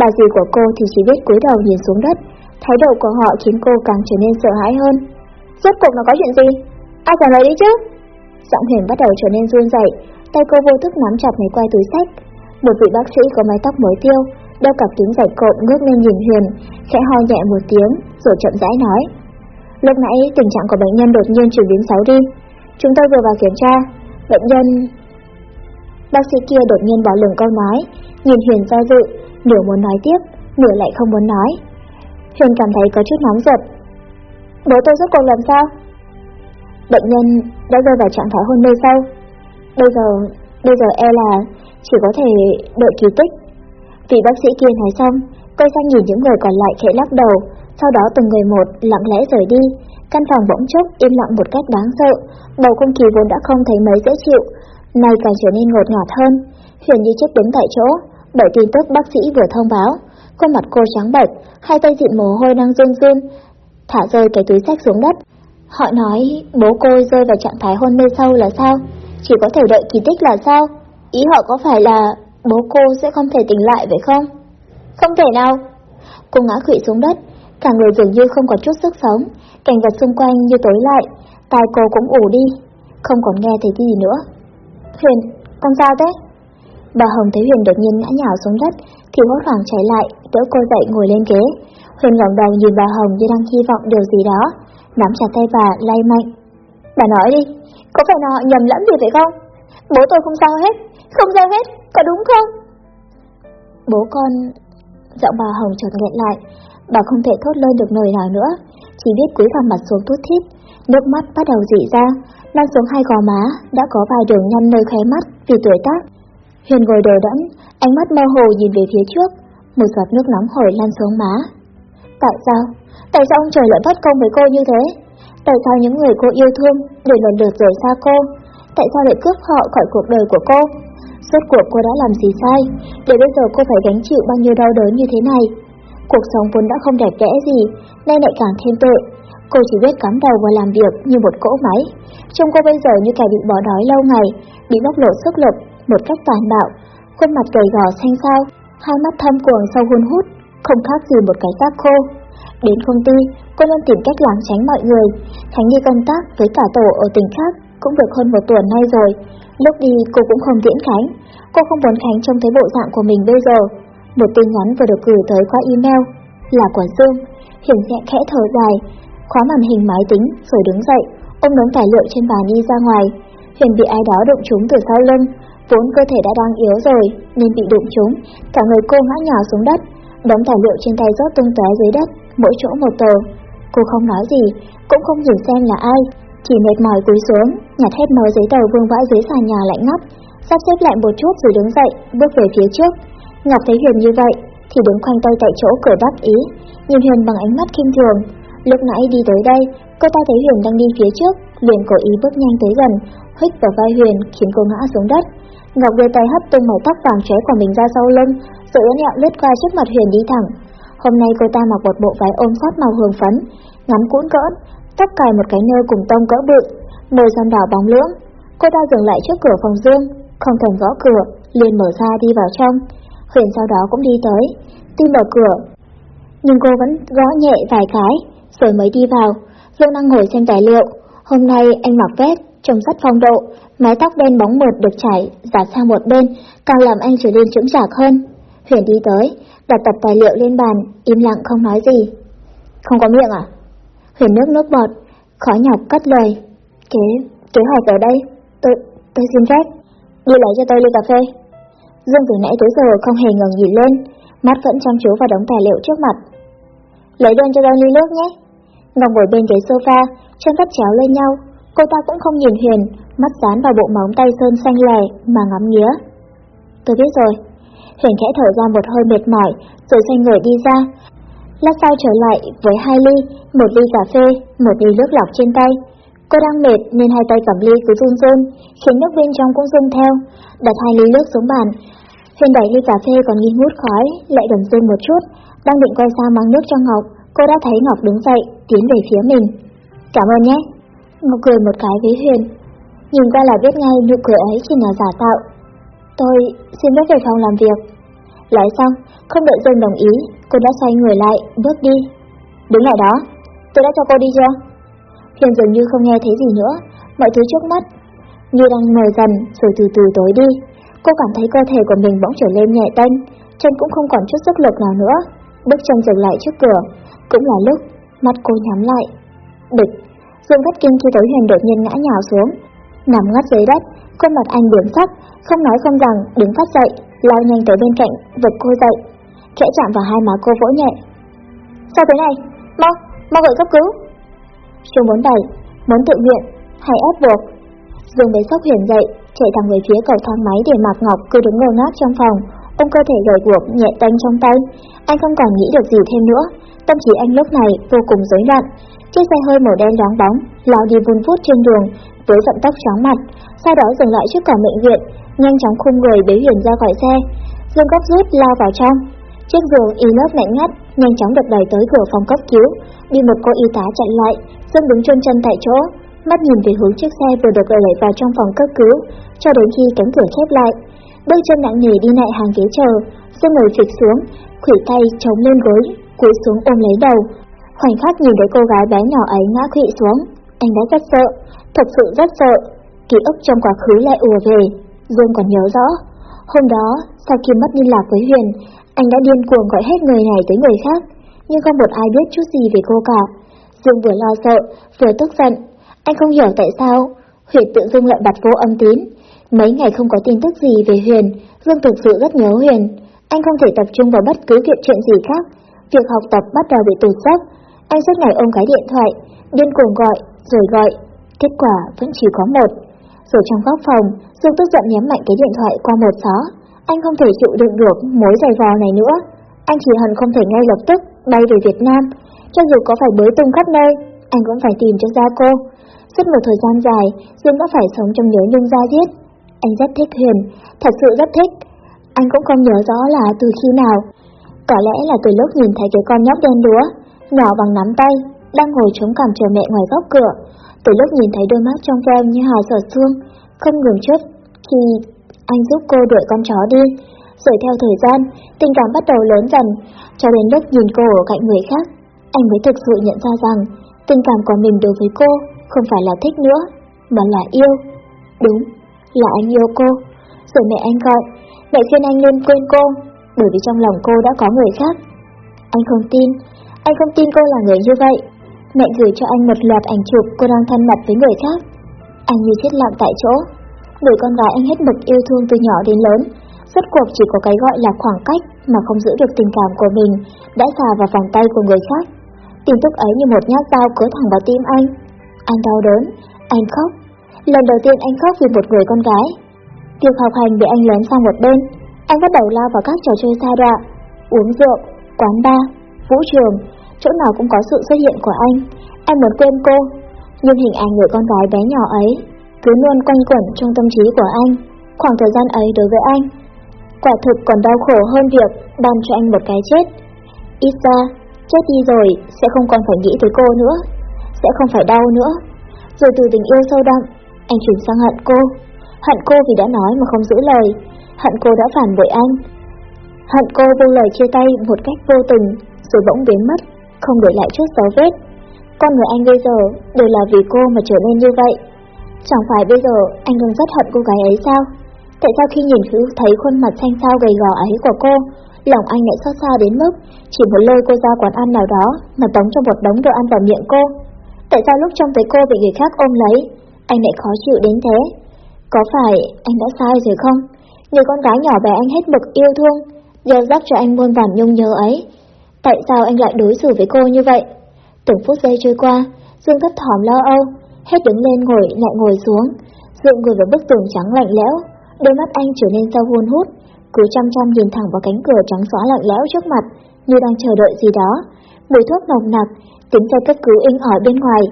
[SPEAKER 1] Bà dì của cô thì chỉ biết cúi đầu nhìn xuống đất. Thái độ của họ khiến cô càng trở nên sợ hãi hơn. Rốt cuộc nó có chuyện gì? Ai trả lời đi chứ? Giọng Huyền bắt đầu trở nên run rẩy, tay cô vô thức nắm chặt máy quai túi sách. Một vị bác sĩ có mái tóc mới tiêu, đeo cặp kính dày cộm ngước lên nhìn Huyền, khẽ ho nhẹ một tiếng, rồi chậm rãi nói. Lúc nãy tình trạng của bệnh nhân đột nhiên chuyển biến xấu đi. Chúng tôi vừa vào kiểm tra, bệnh nhân... Bác sĩ kia đột nhiên bỏ lửng câu nói, nhìn Huyền do dự, nửa muốn nói tiếp, nửa lại không muốn nói. Huyền cảm thấy có chút nóng giật. Bố tôi rốt cuộc làm sao? Bệnh nhân đã rơi vào trạng thái hôn mê sâu. Bây giờ, bây giờ e là chỉ có thể đợi kỳ tích. Vị bác sĩ kia nói xong, quay sang nhìn những người còn lại khẽ lắc đầu, sau đó từng người một lặng lẽ rời đi. Căn phòng bỗng chốc im lặng một cách đáng sợ, bầu không khí vốn đã không thấy mấy dễ chịu, nay càng trở nên ngột ngạt hơn. Huyền như chết đứng tại chỗ, bởi tin tức bác sĩ vừa thông báo. Khuôn mặt cô trắng bệch, hai tay dịn mồ hôi đang run run, thả rơi cái túi sách xuống đất. Họ nói bố cô rơi vào trạng thái hôn mê sâu là sao? Chỉ có thể đợi kỳ tích là sao? Ý họ có phải là bố cô sẽ không thể tỉnh lại vậy không? Không thể nào. Cô ngã khụy xuống đất, cả người dường như không có chút sức sống, cảnh vật xung quanh như tối lại, tai cô cũng ủ đi, không còn nghe thấy gì nữa. Huyền, con sao thế? Bà Hồng thấy Huyền đột nhiên ngã nhào xuống đất, thì hốt hoảng chạy lại, đỡ cô dậy ngồi lên ghế. Huyền ngẩng đầu nhìn bà Hồng như đang hy vọng điều gì đó, nắm chặt tay bà lay mạnh. Bà nói đi, có phải là họ nhầm lẫn gì vậy không? Bố tôi không sao hết, không sao hết, có đúng không? Bố con... Giọng bà Hồng chợt nghẹn lại, bà không thể thốt lên được lời nào nữa, chỉ biết cúi thẳng mặt xuống thút thít, nước mắt bắt đầu dị ra, lan xuống hai gò má, đã có vài đường nhăn nơi khóe mắt vì tuổi tác. Huyền ngồi đờ đẫn, ánh mắt mơ hồ nhìn về phía trước, một giọt nước nóng hổi lan xuống má. Tại sao? Tại sao ông trời lại bất công với cô như thế? Tại sao những người cô yêu thương để lần lượt rời xa cô? Tại sao lại cướp họ khỏi cuộc đời của cô? Suốt cuộc cô đã làm gì sai, để bây giờ cô phải gánh chịu bao nhiêu đau đớn như thế này? Cuộc sống vốn đã không đẹp đẽ gì, nay lại càng thêm tệ. Cô chỉ biết cắm đầu vào làm việc như một cỗ máy. Trông cô bây giờ như kẻ bị bỏ đói lâu ngày, bị bóc lột sức lực một cách tàn bạo, khuôn mặt gầy gò xanh xao, hai mắt thâm cuồng sâu hun hút, không khác gì một cái xác khô. Đến công ty, cô luôn tìm cách lảng tránh mọi người. Khánh đi công tác với cả tổ ở tỉnh khác cũng được hơn một tuần nay rồi. Lúc đi cô cũng không tiễn Khánh. Cô không muốn Khánh trông thấy bộ dạng của mình bây giờ. Một tin nhắn vừa được gửi tới qua email là của Dương. Hiển nhẹ khẽ thở dài, khóa màn hình máy tính rồi đứng dậy, ôm đống tài liệu trên bàn đi ra ngoài. Huyền bị ai đó đụng trúng từ sau lưng, vốn cơ thể đã đang yếu rồi nên bị đụng trúng, cả người cô ngã nhào xuống đất, đống tài liệu trên tay rớt tung tóe dưới đất, mỗi chỗ một tờ. Cô không nói gì, cũng không nhìn xem là ai, chỉ mệt mỏi cúi xuống, nhặt hết mớ giấy tờ vương vãi dưới sàn nhà lạnh ngắt, sắp xếp lại một chút rồi đứng dậy, bước về phía trước. Ngọc thấy Huyền như vậy, thì đứng khoanh tay tại chỗ cười đắc ý, nhìn Huyền bằng ánh mắt khinh thường. Lúc nãy đi tới đây, cô ta thấy Huyền đang đi phía trước, liền cố ý bước nhanh tới gần, hít vào vai Huyền khiến cô ngã xuống đất. Ngọc đưa tay hất tung màu tóc vàng trẻ của mình ra sau lưng, rồi uốn nhẹo lướt qua trước mặt Huyền đi thẳng. Hôm nay cô ta mặc một bộ váy ôm sát màu hương phấn, ngắn cuốn cỡn, tóc cài một cái nơ cùng tông cỡ bự, môi son đỏ bóng lưỡng. Cô ta dừng lại trước cửa phòng Dương, không thèm gõ cửa, liền mở ra đi vào trong. Huyền sau đó cũng đi tới, tim mở cửa. Nhưng cô vẫn gõ nhẹ vài cái, rồi mới đi vào. Dương đang ngồi xem tài liệu. Hôm nay anh mặc vest, trông rất phong độ, mái tóc đen bóng mượt được trải giả sang một bên, càng làm anh trở nên chững chạc hơn. Huyền đi tới, đặt tập tài liệu lên bàn, im lặng không nói gì. Không có miệng à? Huyền nước nước bọt, khó nhọc cất lời. Kế, kế hoạch ở đây, tôi, tôi xin phép. Đi lấy cho tôi ly cà phê. Dương từ nãy tới giờ không hề ngừng nhìn lên, mắt vẫn chăm chú vào đống tài liệu trước mặt. Lấy đơn cho tôi ly nước nhé. Ngọc ngồi bên ghế sofa, chân gấp chéo lên nhau. Cô ta cũng không nhìn Huyền, mắt dán vào bộ móng tay sơn xanh lè mà ngắm nghía. Tôi biết rồi. Huyền khẽ thở ra một hơi mệt mỏi, rồi xoay người đi ra. Lát sau trở lại với hai ly, một ly cà phê, một ly nước lọc trên tay. Cô đang mệt nên hai tay cầm ly cứ run run, khiến nước bên trong cũng run theo. Đặt hai ly nước xuống bàn. Huyền đẩy ly cà phê còn nghi ngút khói, lại gần run một chút. Đang định quay sang mang nước cho Ngọc, cô đã thấy Ngọc đứng dậy, tiến về phía mình. Cảm ơn nhé. Ngọc cười một cái với Huyền. Nhìn qua là biết ngay nụ cười ấy chỉ là giả tạo. Tôi xin phép về phòng làm việc. Lại xong, không đợi Dương đồng ý, cô đã xoay người lại, bước đi. Đứng lại đó, tôi đã cho cô đi chưa? Huyền dường như không nghe thấy gì nữa, mọi thứ trước mắt. như đang mờ dần rồi từ từ tối đi. Cô cảm thấy cơ thể của mình bỗng trở lên nhẹ tênh, chân cũng không còn chút sức lực nào nữa. Bước chân dừng lại trước cửa, cũng là lúc mắt cô nhắm lại. Địch, Dương Bất Kinh khi thấy Huyền đột nhiên ngã nhào xuống, nằm ngất dưới đất, khuôn mặt anh biến sắc, không nói không rằng, đứng phát dậy, lao nhanh tới bên cạnh, vực cô dậy, khẽ chạm vào hai má cô vỗ nhẹ. Sao thế này? Mau, mau gọi cấp cứu. Số muốn đẩy, muốn tự nguyện, hay ép buộc. Dương bế Sóc Huyền dậy, chạy thẳng về phía cầu thang máy để Mạc Ngọc cứ đứng ngơ ngác trong phòng, ôm cơ thể gầy guộc nhẹ tênh trong tay. Anh không còn nghĩ được gì thêm nữa, tâm trí anh lúc này vô cùng rối loạn. Chiếc xe hơi màu đen loáng bóng lao đi vun vút trên đường với vận tốc chóng mặt, sau đó dừng lại trước cổng bệnh viện, nhanh chóng khung người bế Huyền ra khỏi xe. Dương gấp rút lao vào trong. Chiếc giường y lớp lạnh ngắt nhanh chóng được đẩy tới cửa phòng cấp cứu, bị một cô y tá chặn lại, Dương đứng chôn chân tại chỗ, mắt nhìn về hướng chiếc xe vừa được đẩy vào trong phòng cấp cứu, cho đến khi cánh cửa khép lại. Đôi chân nặng nề đi lại hàng ghế chờ, Dương ngồi phịch xuống, khủy tay chống lên gối, cúi xuống ôm lấy đầu. Khoảnh khắc nhìn thấy cô gái bé nhỏ ấy ngã khụy xuống, anh đã rất sợ, thật sự rất sợ. Ký ức trong quá khứ lại ùa về, Dương còn nhớ rõ. Hôm đó, sau khi mất liên lạc với Huyền, anh đã điên cuồng gọi hết người này tới người khác, nhưng không một ai biết chút gì về cô cả. Dương vừa lo sợ, vừa tức giận. Anh không hiểu tại sao Huyền tự dưng lại bật vô âm tín. Mấy ngày không có tin tức gì về Huyền, Dương thực sự rất nhớ Huyền. Anh không thể tập trung vào bất cứ chuyện chuyện gì khác. Việc học tập bắt đầu bị tụt dốc. Anh suốt ngày ôm cái điện thoại, điên cuồng gọi, rồi gọi. Kết quả vẫn chỉ có một. Rồi trong góc phòng, Dương tức giận nhắm mạnh cái điện thoại qua một xó. Anh không thể chịu đựng được mối giày vò này nữa. Anh chỉ hận không thể ngay lập tức bay về Việt Nam. Cho dù có phải bới tung khắp nơi, anh cũng phải tìm cho ra cô. Suốt một thời gian dài, Dương đã phải sống trong nhớ nhung ra giết. Anh rất thích Huyền, thật sự rất thích. Anh cũng không nhớ rõ là từ khi nào. Có lẽ là từ lúc nhìn thấy cái con nhóc đen đúa, nhỏ bằng nắm tay, đang ngồi chống cằm chờ mẹ ngoài góc cửa. Từ lúc nhìn thấy đôi mắt trong veo như hào sở xương, không ngừng chút khi anh giúp cô đuổi con chó đi. Rồi theo thời gian, tình cảm bắt đầu lớn dần, cho đến lúc nhìn cô ở cạnh người khác, anh mới thực sự nhận ra rằng tình cảm của mình đối với cô không phải là thích nữa, mà là yêu. Đúng, là anh yêu cô. Rồi mẹ anh gọi, mẹ khuyên anh nên quên cô, bởi vì trong lòng cô đã có người khác. Anh không tin, anh không tin cô là người như vậy. Mẹ gửi cho anh một loạt ảnh chụp cô đang thân mật với người khác. Anh như chết lặng tại chỗ. Người con gái anh hết mực yêu thương từ nhỏ đến lớn, rốt cuộc chỉ có cái gọi là khoảng cách mà không giữ được tình cảm của mình đã xà vào vòng tay của người khác. Tin tức ấy như một nhát dao cứa thẳng vào tim anh. Anh đau đớn, anh khóc. Lần đầu tiên anh khóc vì một người con gái. tiêu học hành bị anh lén sang một bên, anh bắt đầu lao vào các trò chơi xa đọa, uống rượu, quán bar, vũ trường, chỗ nào cũng có sự xuất hiện của anh. Em muốn quên cô, nhưng hình ảnh người con gái bé nhỏ ấy cứ luôn quanh quẩn trong tâm trí của anh. Khoảng thời gian ấy đối với anh quả thực còn đau khổ hơn việc ban cho anh một cái chết. Ít ra, chết đi rồi sẽ không còn phải nghĩ tới cô nữa, sẽ không phải đau nữa. Rồi từ tình yêu sâu đậm, anh chuyển sang hận cô. Hận cô vì đã nói mà không giữ lời, hận cô đã phản bội anh. Hận cô vô lời chia tay một cách vô tình, rồi bỗng biến mất, không để lại chút dấu vết. Con người anh bây giờ đều là vì cô mà trở nên như vậy. Chẳng phải bây giờ anh đang rất hận cô gái ấy sao? Tại sao khi nhìn thấy khuôn mặt xanh xao gầy gò ấy của cô, lòng anh lại xót xa đến mức chỉ muốn lôi cô ra quán ăn nào đó mà tống cho một đống đồ ăn vào miệng cô? Tại sao lúc trông thấy cô bị người khác ôm lấy, anh lại khó chịu đến thế? Có phải anh đã sai rồi không? Người con gái nhỏ bé anh hết mực yêu thương, gieo rắc cho anh muôn vàn nhung nhớ ấy. Tại sao anh lại đối xử với cô như vậy? Từng phút giây trôi qua, Dương thấp thỏm lo âu, hết đứng lên ngồi lại ngồi xuống, dựa người vào bức tường trắng lạnh lẽo, Đôi mắt anh trở nên sâu hun hút, cứ chăm chăm nhìn thẳng vào cánh cửa trắng xóa lạnh lẽo trước mặt, như đang chờ đợi gì đó. Mùi thuốc nồng nặc, tiếng xe cấp cứu inh ỏi bên ngoài,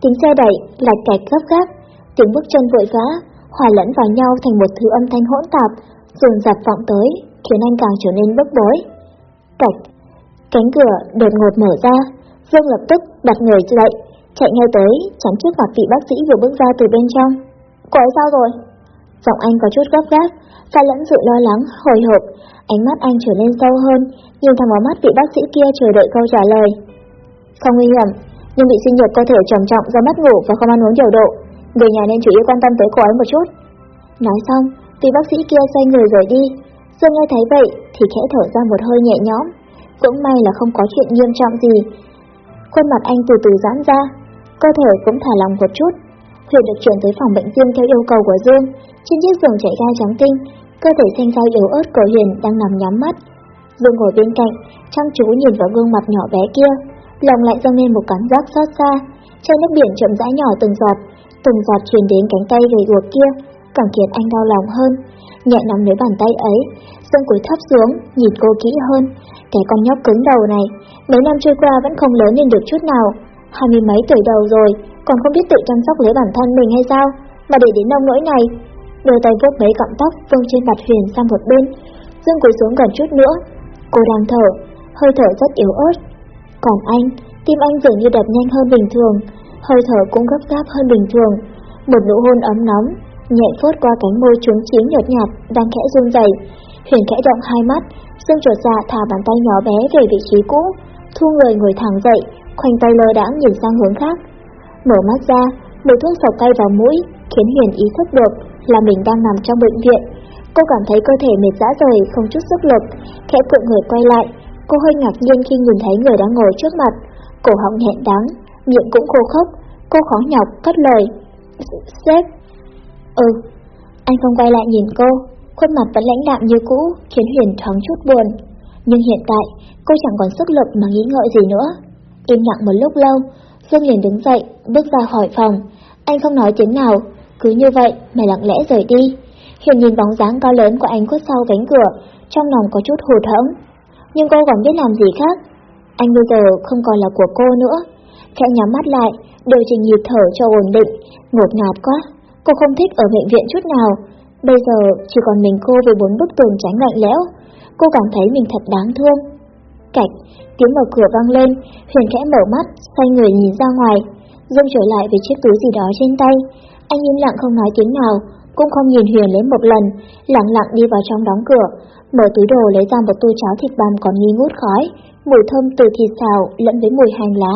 [SPEAKER 1] tiếng xe đẩy, lạch cạch gấp gáp, tiếng bước chân vội vã, hòa lẫn vào nhau thành một thứ âm thanh hỗn tạp, dồn dập vọng tới, khiến anh càng trở nên bức bối. Cạch, cánh cửa đột ngột mở ra, Dương lập tức đặt người dậy, chạy ngay tới, chắn trước mặt vị bác sĩ vừa bước ra từ bên trong. Cô ấy sao rồi? Giọng anh có chút gấp gáp, pha lẫn sự lo lắng, hồi hộp. Ánh mắt anh trở nên sâu hơn, nhìn thẳng vào mắt vị bác sĩ kia chờ đợi câu trả lời. Không nguy hiểm, nhưng bị sinh nhật cơ thể trầm trọng do mất ngủ và không ăn uống điều độ. Người nhà nên chủ yếu quan tâm tới cô ấy một chút. Nói xong, vị bác sĩ kia xoay người rời đi. Dương nghe thấy vậy thì khẽ thở ra một hơi nhẹ nhõm. Cũng may là không có chuyện nghiêm trọng gì. Khuôn mặt anh từ từ giãn ra, cơ thể cũng thả lòng một chút. Huyền được chuyển tới phòng bệnh riêng theo yêu cầu của Dương. Trên chiếc giường chảy ra trắng tinh, cơ thể xanh xao yếu ớt của Huyền đang nằm nhắm mắt. Dương ngồi bên cạnh, chăm chú nhìn vào gương mặt nhỏ bé kia, lòng lại dâng lên một cảm giác xót xa. Trên nước biển chậm rãi nhỏ từng giọt, từng giọt truyền đến cánh tay gầy guộc kia, càng khiến anh đau lòng hơn. Nhẹ nắm lấy bàn tay ấy, Dương cúi thấp xuống, nhìn cô kỹ hơn. Cái con nhóc cứng đầu này, mấy năm trôi qua vẫn không lớn lên được chút nào. Hai mươi mấy tuổi đầu rồi, còn không biết tự chăm sóc lấy bản thân mình hay sao, mà để đến nông nỗi này. Đưa tay vuốt mấy cọng tóc vương trên mặt Huyền sang một bên, Dương cúi xuống gần chút nữa. Cô đang thở, hơi thở rất yếu ớt. Còn anh, tim anh dường như đập nhanh hơn bình thường, hơi thở cũng gấp gáp hơn bình thường. Một nụ hôn ấm nóng, nhẹ phớt qua cánh môi trúng chín nhợt nhạt đang khẽ run rẩy. Huyền khẽ động hai mắt, Dương trột dạ thả bàn tay nhỏ bé về vị trí cũ, thu người ngồi thẳng dậy, khoanh tay lơ đãng nhìn sang hướng khác. Mở mắt ra, mùi thuốc sọc cay vào mũi, khiến Huyền ý thức được là mình đang nằm trong bệnh viện. Cô cảm thấy cơ thể mệt rã rời, không chút sức lực, khẽ cuộn người quay lại. Cô hơi ngạc nhiên khi nhìn thấy người đang ngồi trước mặt, cổ họng nghẹn đắng, miệng cũng khô khốc. Cô khó nhọc cất lời. Sếp. Ừ. Anh không quay lại nhìn cô, khuôn mặt vẫn lãnh đạm như cũ, khiến Huyền thoáng chút buồn. Nhưng hiện tại, cô chẳng còn sức lực mà nghĩ ngợi gì nữa. Im lặng một lúc lâu, Dương liền đứng dậy, bước ra khỏi phòng. Anh không nói tiếng nào, cứ như vậy mà lặng lẽ rời đi. Huyền nhìn bóng dáng cao lớn của anh khuất sau cánh cửa, trong lòng có chút hụt hẫng. Nhưng cô còn biết làm gì khác. Anh bây giờ không còn là của cô nữa. Khẽ nhắm mắt lại, điều chỉnh nhịp thở cho ổn định, ngột ngạt quá. Cô không thích ở bệnh viện chút nào. Bây giờ chỉ còn mình cô với bốn bức tường tránh lạnh lẽo. Cô cảm thấy mình thật đáng thương. Cạch, tiếng mở cửa vang lên, Huyền khẽ mở mắt, xoay người nhìn ra ngoài. Dung trở lại với chiếc túi gì đó trên tay. Anh im lặng không nói tiếng nào, cũng không nhìn Huyền lấy một lần, lặng lặng đi vào trong đóng cửa, mở túi đồ lấy ra một tô cháo thịt bằm còn nghi ngút khói, mùi thơm từ thịt xào lẫn với mùi hành lá,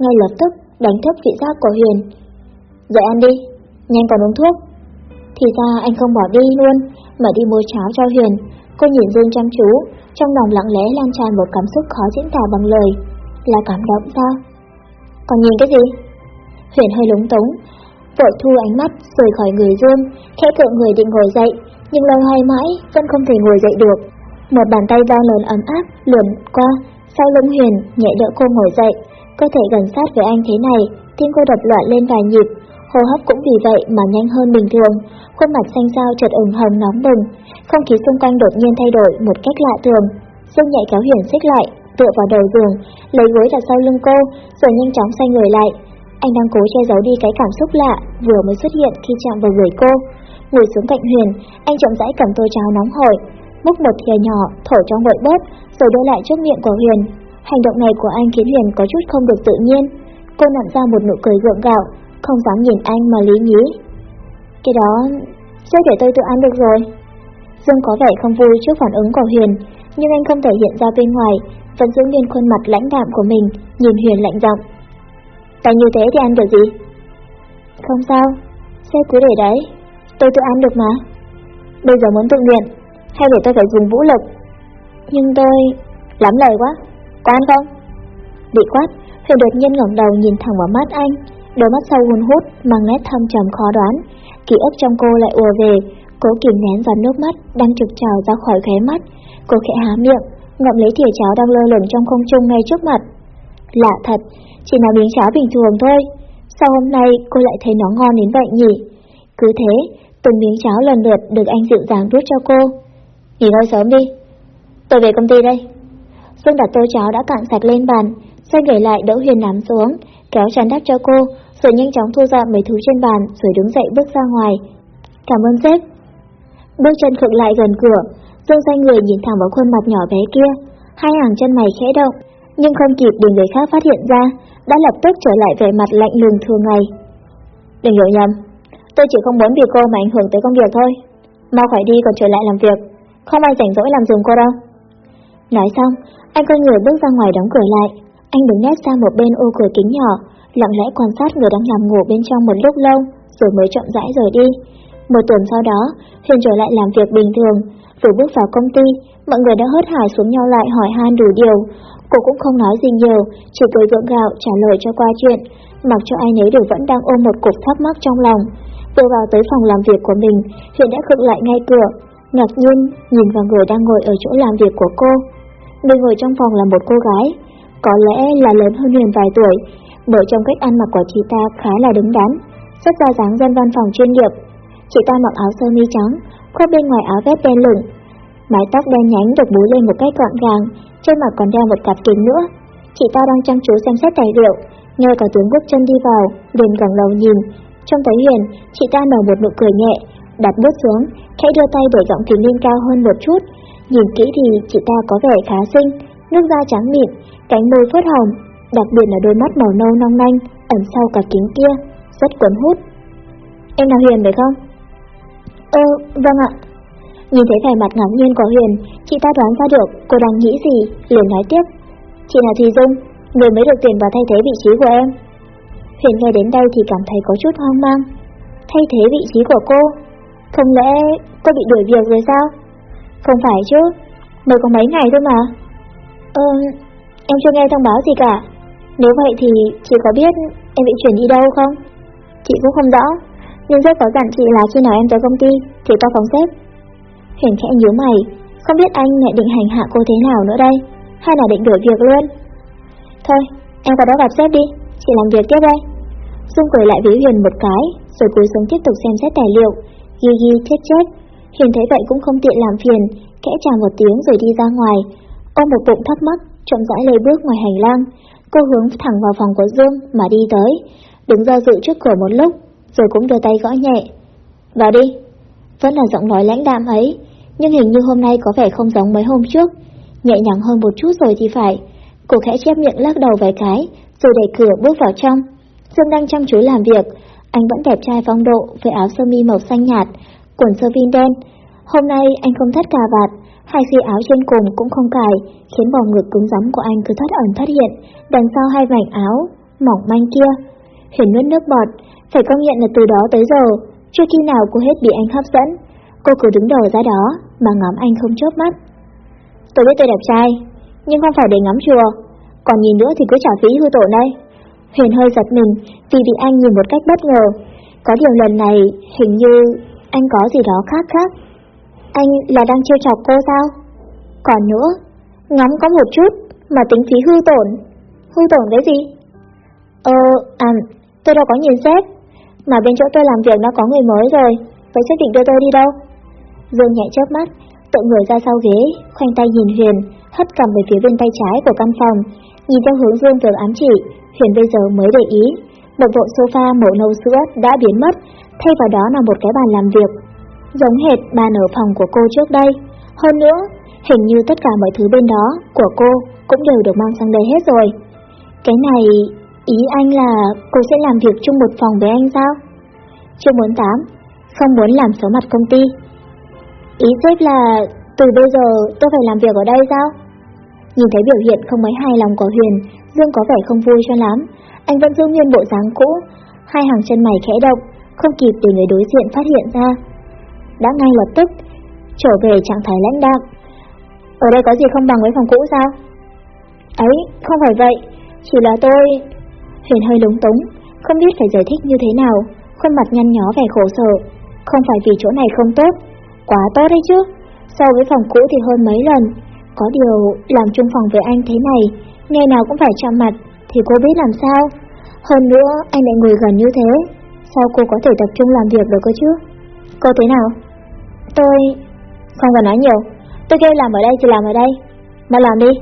[SPEAKER 1] ngay lập tức đánh thức vị giác của Huyền. Dậy ăn đi, nhanh còn uống thuốc. Thì ra anh không bỏ đi luôn, mà đi mua cháo cho Huyền. Cô nhìn Dương chăm chú, trong lòng lặng lẽ lan tràn một cảm xúc khó diễn tả bằng lời. Là cảm động sao? Còn nhìn cái gì? Huyền hơi lúng túng, vội thu ánh mắt rời khỏi người Dương, khẽ cựa người định ngồi dậy, nhưng lời hoài mãi vẫn không thể ngồi dậy được. Một bàn tay to lớn ấm áp luồn qua sau lưng Huyền, nhẹ đỡ cô ngồi dậy, cơ thể gần sát với anh thế này, tim cô đập loạn lên vài nhịp, hô hấp cũng vì vậy mà nhanh hơn bình thường, khuôn mặt xanh xao chợt ửng hồng nóng bừng, không khí xung quanh đột nhiên thay đổi một cách lạ thường. Dương nhạy kéo Huyền xích lại, tựa vào đầu giường, lấy gối đặt sau lưng cô, rồi nhanh chóng xoay người lại. Anh đang cố che giấu đi cái cảm xúc lạ vừa mới xuất hiện khi chạm vào người cô. Ngồi xuống cạnh Huyền, anh chậm rãi cầm tô cháo nóng hổi, múc một thìa nhỏ, thổi cho nguội bớt, rồi đưa lại trước miệng của Huyền. Hành động này của anh khiến Huyền có chút không được tự nhiên. Cô nặn ra một nụ cười gượng gạo, không dám nhìn anh mà lý nhí. Cái đó, sẽ để tôi tự ăn được rồi. Dương có vẻ không vui trước phản ứng của Huyền, nhưng anh không thể hiện ra bên ngoài, vẫn giữ nguyên khuôn mặt lãnh đạm của mình, nhìn Huyền lạnh giọng. Tại như thế thì ăn được gì? Không sao, sẽ cứ để đấy, tôi tự ăn được mà. Bây giờ muốn tự nguyện, hay để tôi phải dùng vũ lực? Nhưng tôi... lắm lời quá, có không? Bị quát, Huyền đột nhiên ngẩng đầu nhìn thẳng vào mắt anh, đôi mắt sâu hun hút mang nét thâm trầm khó đoán, ký ức trong cô lại ùa về, cố kìm nén giọt nước mắt đang trực trào ra khỏi khóe mắt, cô khẽ há miệng, ngậm lấy thìa cháo đang lơ lửng trong không trung ngay trước mặt. Lạ thật, chỉ là miếng cháo bình thường thôi, sao hôm nay cô lại thấy nó ngon đến vậy nhỉ? Cứ thế, từng miếng cháo lần lượt được anh dịu dàng đút cho cô. Nghỉ ngơi sớm đi, tôi về công ty đây. Dương đặt tô cháo đã cạn sạch lên bàn, xoay người lại đỡ Huyền nắm xuống, kéo chăn đắp cho cô, rồi nhanh chóng thu dọn mấy thứ trên bàn rồi đứng dậy bước ra ngoài. Cảm ơn sếp. Bước chân khựng lại gần cửa, Dương xoay người nhìn thẳng vào khuôn mặt nhỏ bé kia, hai hàng chân mày khẽ động, nhưng không kịp để người khác phát hiện ra, đã lập tức trở lại vẻ mặt lạnh lùng thường ngày. Đừng hiểu nhầm, tôi chỉ không muốn vì cô mà ảnh hưởng tới công việc thôi. Mau khỏi đi còn trở lại làm việc, không ai rảnh rỗi làm giùm cô đâu. Nói xong, anh quay người bước ra ngoài đóng cửa lại, anh đứng nét sang một bên ô cửa kính nhỏ, lặng lẽ quan sát người đang nằm ngủ bên trong một lúc lâu, rồi mới chậm rãi rời đi. Một tuần sau đó, Huyền trở lại làm việc bình thường. Vừa bước vào công ty, mọi người đã hớt hải xuống nhau lại hỏi han đủ điều. Cô cũng không nói gì nhiều, chỉ cười gượng gạo trả lời cho qua chuyện, mặc cho ai nấy đều vẫn đang ôm một cục thắc mắc trong lòng. Vừa vào tới phòng làm việc của mình, Huyền đã khựng lại ngay cửa, ngạc nhiên nhìn vào người đang ngồi ở chỗ làm việc của cô. Người ngồi trong phòng là một cô gái, có lẽ là lớn hơn Huyền vài tuổi, bởi trong cách ăn mặc của chị ta khá là đứng đắn, rất ra dáng dân văn phòng chuyên nghiệp. Chị ta mặc áo sơ mi trắng, khoác bên ngoài áo vest đen lửng, mái tóc đen nhánh được búi lên một cách gọn gàng, trên mặt còn đeo một cặp kính nữa. Chị ta đang chăm chú xem xét tài liệu, nghe có tiếng bước chân đi vào, liền gần đầu nhìn. Trong thấy Huyền, chị ta nở một nụ cười nhẹ, đặt bút xuống, khẽ đưa tay để giọng kính lên cao hơn một chút. Nhìn kỹ thì chị ta có vẻ khá xinh, nước da trắng mịn, cánh môi phớt hồng, đặc biệt là đôi mắt màu nâu long lanh ẩn sau cả kính kia, rất cuốn hút. Em là Huyền phải không? Ơ, vâng ạ. Nhìn thấy vẻ mặt ngạc nhiên của Huyền, chị ta đoán ra được cô đang nghĩ gì, liền nói tiếp. Chị là Thùy Dung, người mới được tuyển vào thay thế vị trí của em. Huyền nghe đến đây thì cảm thấy có chút hoang mang. Thay thế vị trí của cô? Không lẽ cô bị đuổi việc rồi sao? Không phải chứ, mới có mấy ngày thôi mà. Ờ, em chưa nghe thông báo gì cả. Nếu vậy thì chị có biết em bị chuyển đi đâu không? Chị cũng không rõ, nhưng rất có dặn chị là khi nào em tới công ty thì qua phòng xếp. Huyền khẽ nhíu mày, không biết anh lại định hành hạ cô thế nào nữa đây, hay là định đuổi việc luôn. Thôi, em vào đó gặp sếp đi, chị làm việc tiếp đây. Dung cười lại với Huyền một cái, rồi cúi xuống tiếp tục xem xét tài liệu, ghi ghi chết chết hiền thấy vậy cũng không tiện làm phiền, kẽ chào một tiếng rồi đi ra ngoài, ôm một bụng thắc mắc, chậm rãi lê bước ngoài hành lang. Cô hướng thẳng vào phòng của Dương mà đi tới, đứng do dự trước cửa một lúc, rồi cũng đưa tay gõ nhẹ. Vào đi. Vẫn là giọng nói lãnh đạm ấy, nhưng hình như hôm nay có vẻ không giống mấy hôm trước. Nhẹ nhàng hơn một chút rồi thì phải. Cô khẽ chép miệng lắc đầu vài cái, rồi đẩy cửa bước vào trong. Dương đang chăm chú làm việc, anh vẫn đẹp trai phong độ với áo sơ mi màu xanh nhạt, quần sơ vin đen. Hôm nay anh không thắt cà vạt, hai khi áo trên cùng cũng không cài, khiến bầu ngực cứng rắn của anh cứ thoát ẩn thoát hiện, đằng sau hai mảnh áo, mỏng manh kia. Huyền nuốt nước bọt, phải công nhận là từ đó tới giờ, chưa khi nào cô hết bị anh hấp dẫn. Cô cứ đứng đầu ra đó, mà ngắm anh không chớp mắt. Tôi biết tôi đẹp trai, nhưng không phải để ngắm chùa, còn nhìn nữa thì cứ trả phí hư tổn đây. Huyền hơi giật mình vì bị anh nhìn một cách bất ngờ. Có điều lần này hình như anh có gì đó khác khác. Anh là đang trêu chọc cô sao? Còn nữa, ngắm có một chút mà tính phí hư tổn. Hư tổn cái gì? Ờ, à, tôi đâu có nhìn xét, Mà bên chỗ tôi làm việc nó có người mới rồi, vậy xác định đưa tôi đi đâu? Dương nhẹ chớp mắt, tự người ra sau ghế, khoanh tay nhìn Huyền, hất cầm về phía bên tay trái của căn phòng, nhìn theo hướng Dương vừa ám chỉ, Huyền bây giờ mới để ý, một bộ sofa màu nâu sữa đã biến mất, thay vào đó là một cái bàn làm việc, giống hệt bàn ở phòng của cô trước đây. Hơn nữa, hình như tất cả mọi thứ bên đó của cô cũng đều được mang sang đây hết rồi. Cái này, ý anh là cô sẽ làm việc chung một phòng với anh sao? Chương 48, không muốn làm xấu mặt công ty. Ý sếp là từ bây giờ tôi phải làm việc ở đây sao? Nhìn thấy biểu hiện không mấy hài lòng của Huyền, Dương có vẻ không vui cho lắm. Anh vẫn giữ nguyên bộ dáng cũ, hai hàng chân mày khẽ động, không kịp để người đối diện phát hiện ra. Đã ngay lập tức, trở về trạng thái lãnh đạm. Ở đây có gì không bằng với phòng cũ sao? Ấy, không phải vậy, chỉ là tôi... Huyền hơi lúng túng, không biết phải giải thích như thế nào, khuôn mặt nhăn nhó vẻ khổ sở. Không phải vì chỗ này không tốt, quá tốt đấy chứ. So với phòng cũ thì hơn mấy lần, có điều làm chung phòng với anh thế này, ngày nào cũng phải chạm mặt, thì cô biết làm sao. Hơn nữa, anh lại ngồi gần như thế, sao cô có thể tập trung làm việc được cơ chứ? Cô thế nào? Tôi... Không cần nói nhiều, tôi kêu làm ở đây thì làm ở đây. Mà làm đi.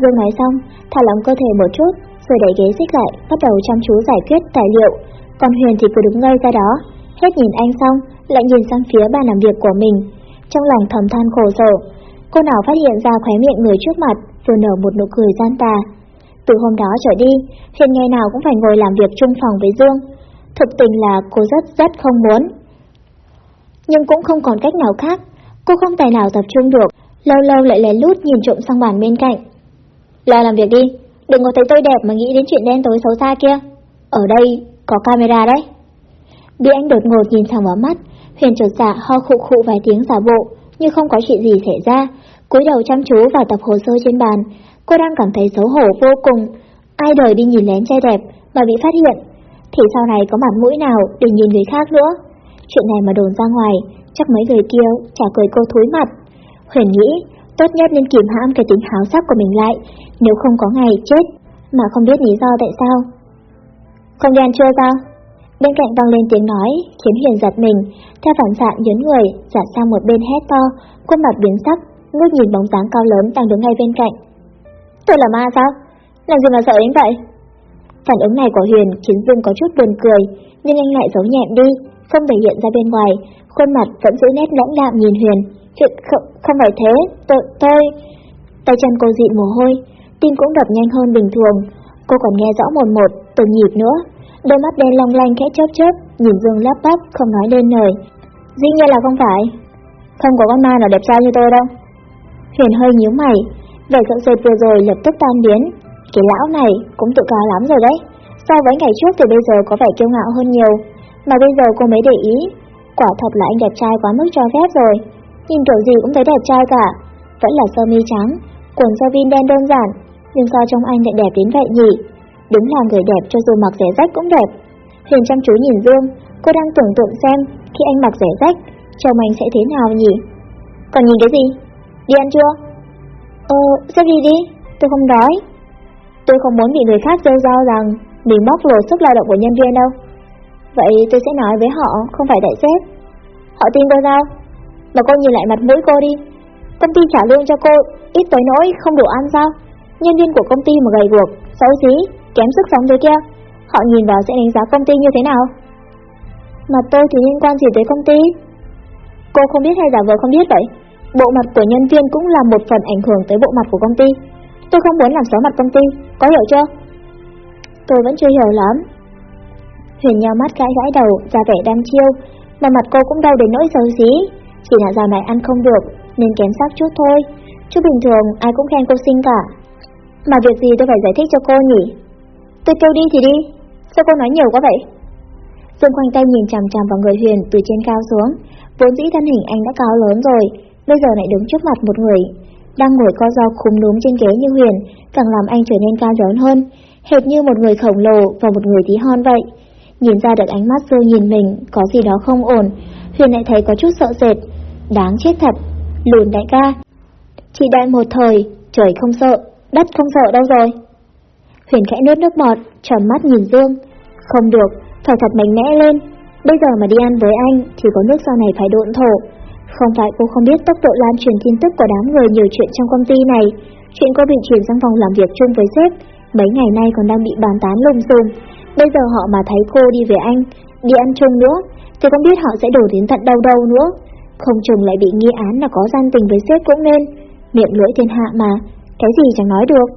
[SPEAKER 1] Dương nói xong, thả lỏng cơ thể một chút, rồi đẩy ghế xích lại, bắt đầu chăm chú giải quyết tài liệu. Còn Huyền thì cứ đứng ngây ra đó, hết nhìn anh xong, lại nhìn sang phía bàn làm việc của mình. Trong lòng thầm than khổ sở, cô nào phát hiện ra khóe miệng người trước mặt vừa nở một nụ cười gian tà. Từ hôm đó trở đi, Huyền ngày nào cũng phải ngồi làm việc chung phòng với Dương. Thực tình là cô rất rất không muốn. Nhưng cũng không còn cách nào khác, cô không tài nào tập trung được, lâu lâu lại lén lút nhìn trộm sang bàn bên cạnh. Lo làm việc đi, đừng có thấy tôi đẹp mà nghĩ đến chuyện đen tối xấu xa kia. Ở đây có camera đấy. Bị anh đột ngột nhìn thẳng vào mắt, Huyền trột dạ ho khụ khụ vài tiếng giả bộ, như không có chuyện gì xảy ra, cúi đầu chăm chú vào tập hồ sơ trên bàn. Cô đang cảm thấy xấu hổ vô cùng. Ai đời đi nhìn lén trai đẹp mà bị phát hiện, thì sau này có mặt mũi nào để nhìn người khác nữa. Chuyện này mà đồn ra ngoài, chắc mấy người kia chả cười cô thúi mặt. Huyền nghĩ, tốt nhất nên kìm hãm cái tính háo sắc của mình lại, nếu không có ngày chết, mà không biết lý do tại sao. Không đi ăn trưa sao? Bên cạnh vang lên tiếng nói, khiến Huyền giật mình, theo phản xạ nhấn người, giả sang một bên hét to, khuôn mặt biến sắc, ngước nhìn bóng dáng cao lớn đang đứng ngay bên cạnh. Tôi là ma sao? Làm gì mà sợ đến vậy? Phản ứng này của Huyền khiến Dương có chút buồn cười, nhưng anh lại giấu nhẹm đi, không thể hiện ra bên ngoài, khuôn mặt vẫn giữ nét lãnh đạm nhìn Huyền. Chuyện không, không phải thế, tôi, tôi... Tay chân cô dị mồ hôi, tim cũng đập nhanh hơn bình thường. Cô còn nghe rõ một một, từng nhịp nữa. Đôi mắt đen long lanh khẽ chớp chớp, nhìn Dương lắp bắp, không nói lên lời. Dĩ nhiên là không phải. Không có con ma nào đẹp trai như tôi đâu. Huyền hơi nhíu mày, vẻ sợ sệt vừa rồi lập tức tan biến. Cái lão này cũng tự cao lắm rồi đấy. So với ngày trước thì bây giờ có vẻ kiêu ngạo hơn nhiều. Mà bây giờ cô mới để ý, quả thật là anh đẹp trai quá mức cho phép rồi. Nhìn kiểu gì cũng thấy đẹp trai cả, vẫn là sơ mi trắng, quần sơ vin đen đơn giản, nhưng sao trông anh lại đẹp đến vậy nhỉ? Đúng là người đẹp cho dù mặc rẻ rách cũng đẹp. Huyền chăm chú nhìn Dương, cô đang tưởng tượng xem khi anh mặc rẻ rách, trông anh sẽ thế nào nhỉ? Còn nhìn cái gì? Đi ăn chưa? Ờ, xếp đi đi, tôi không đói. Tôi không muốn bị người khác rêu rao rằng mình bóc lột sức lao động của nhân viên đâu. Vậy tôi sẽ nói với họ, không phải đại sếp. Họ tin tôi sao? Mà cô nhìn lại mặt mũi cô đi. Công ty trả lương cho cô ít tới nỗi không đủ ăn sao? Nhân viên của công ty mà gầy guộc, xấu xí, kém sức sống thế kia, họ nhìn vào sẽ đánh giá công ty như thế nào? Mà tôi thì liên quan gì tới công ty? Cô không biết hay giả vờ không biết vậy? Bộ mặt của nhân viên cũng là một phần ảnh hưởng tới bộ mặt của công ty. Tôi không muốn làm xấu mặt công ty, có hiểu chưa? Tôi vẫn chưa hiểu lắm. Huyền nhau mắt gãi gãi đầu, ra vẻ đam chiêu, mà mặt cô cũng đau đến nỗi xấu xí. Chỉ là dạo này ăn không được, nên kém sắc chút thôi. Chứ bình thường ai cũng khen cô xinh cả. Mà việc gì tôi phải giải thích cho cô nhỉ? Tôi kêu đi thì đi, sao cô nói nhiều quá vậy? Dương khoanh tay nhìn chằm chằm vào người Huyền từ trên cao xuống. Vốn dĩ thân hình anh đã cao lớn rồi, bây giờ lại đứng trước mặt một người đang ngồi co ro khúm núm trên ghế như Huyền, càng làm anh trở nên cao lớn hơn, hệt như một người khổng lồ và một người tí hon vậy. Nhìn ra được ánh mắt Dương nhìn mình có gì đó không ổn, Huyền lại thấy có chút sợ sệt. Đáng chết thật, lùn đại ca. Chỉ đại một thời, trời không sợ, đất không sợ đâu rồi. Huyền khẽ nuốt nước bọt, tròn mắt nhìn Dương. Không được, phải thật mạnh mẽ lên. Bây giờ mà đi ăn với anh thì có nước sau này phải độn thổ. Không phải cô không biết tốc độ lan truyền tin tức của đám người nhiều chuyện trong công ty này. Chuyện cô bị chuyển sang phòng làm việc chung với sếp, mấy ngày nay còn đang bị bàn tán lung xùm. Bây giờ họ mà thấy cô đi về anh, đi ăn chung nữa, thì không biết họ sẽ đổ đến tận đâu đâu nữa. Không chừng lại bị nghi án là có gian tình với sếp cũng nên. Miệng lưỡi thiên hạ mà, cái gì chẳng nói được.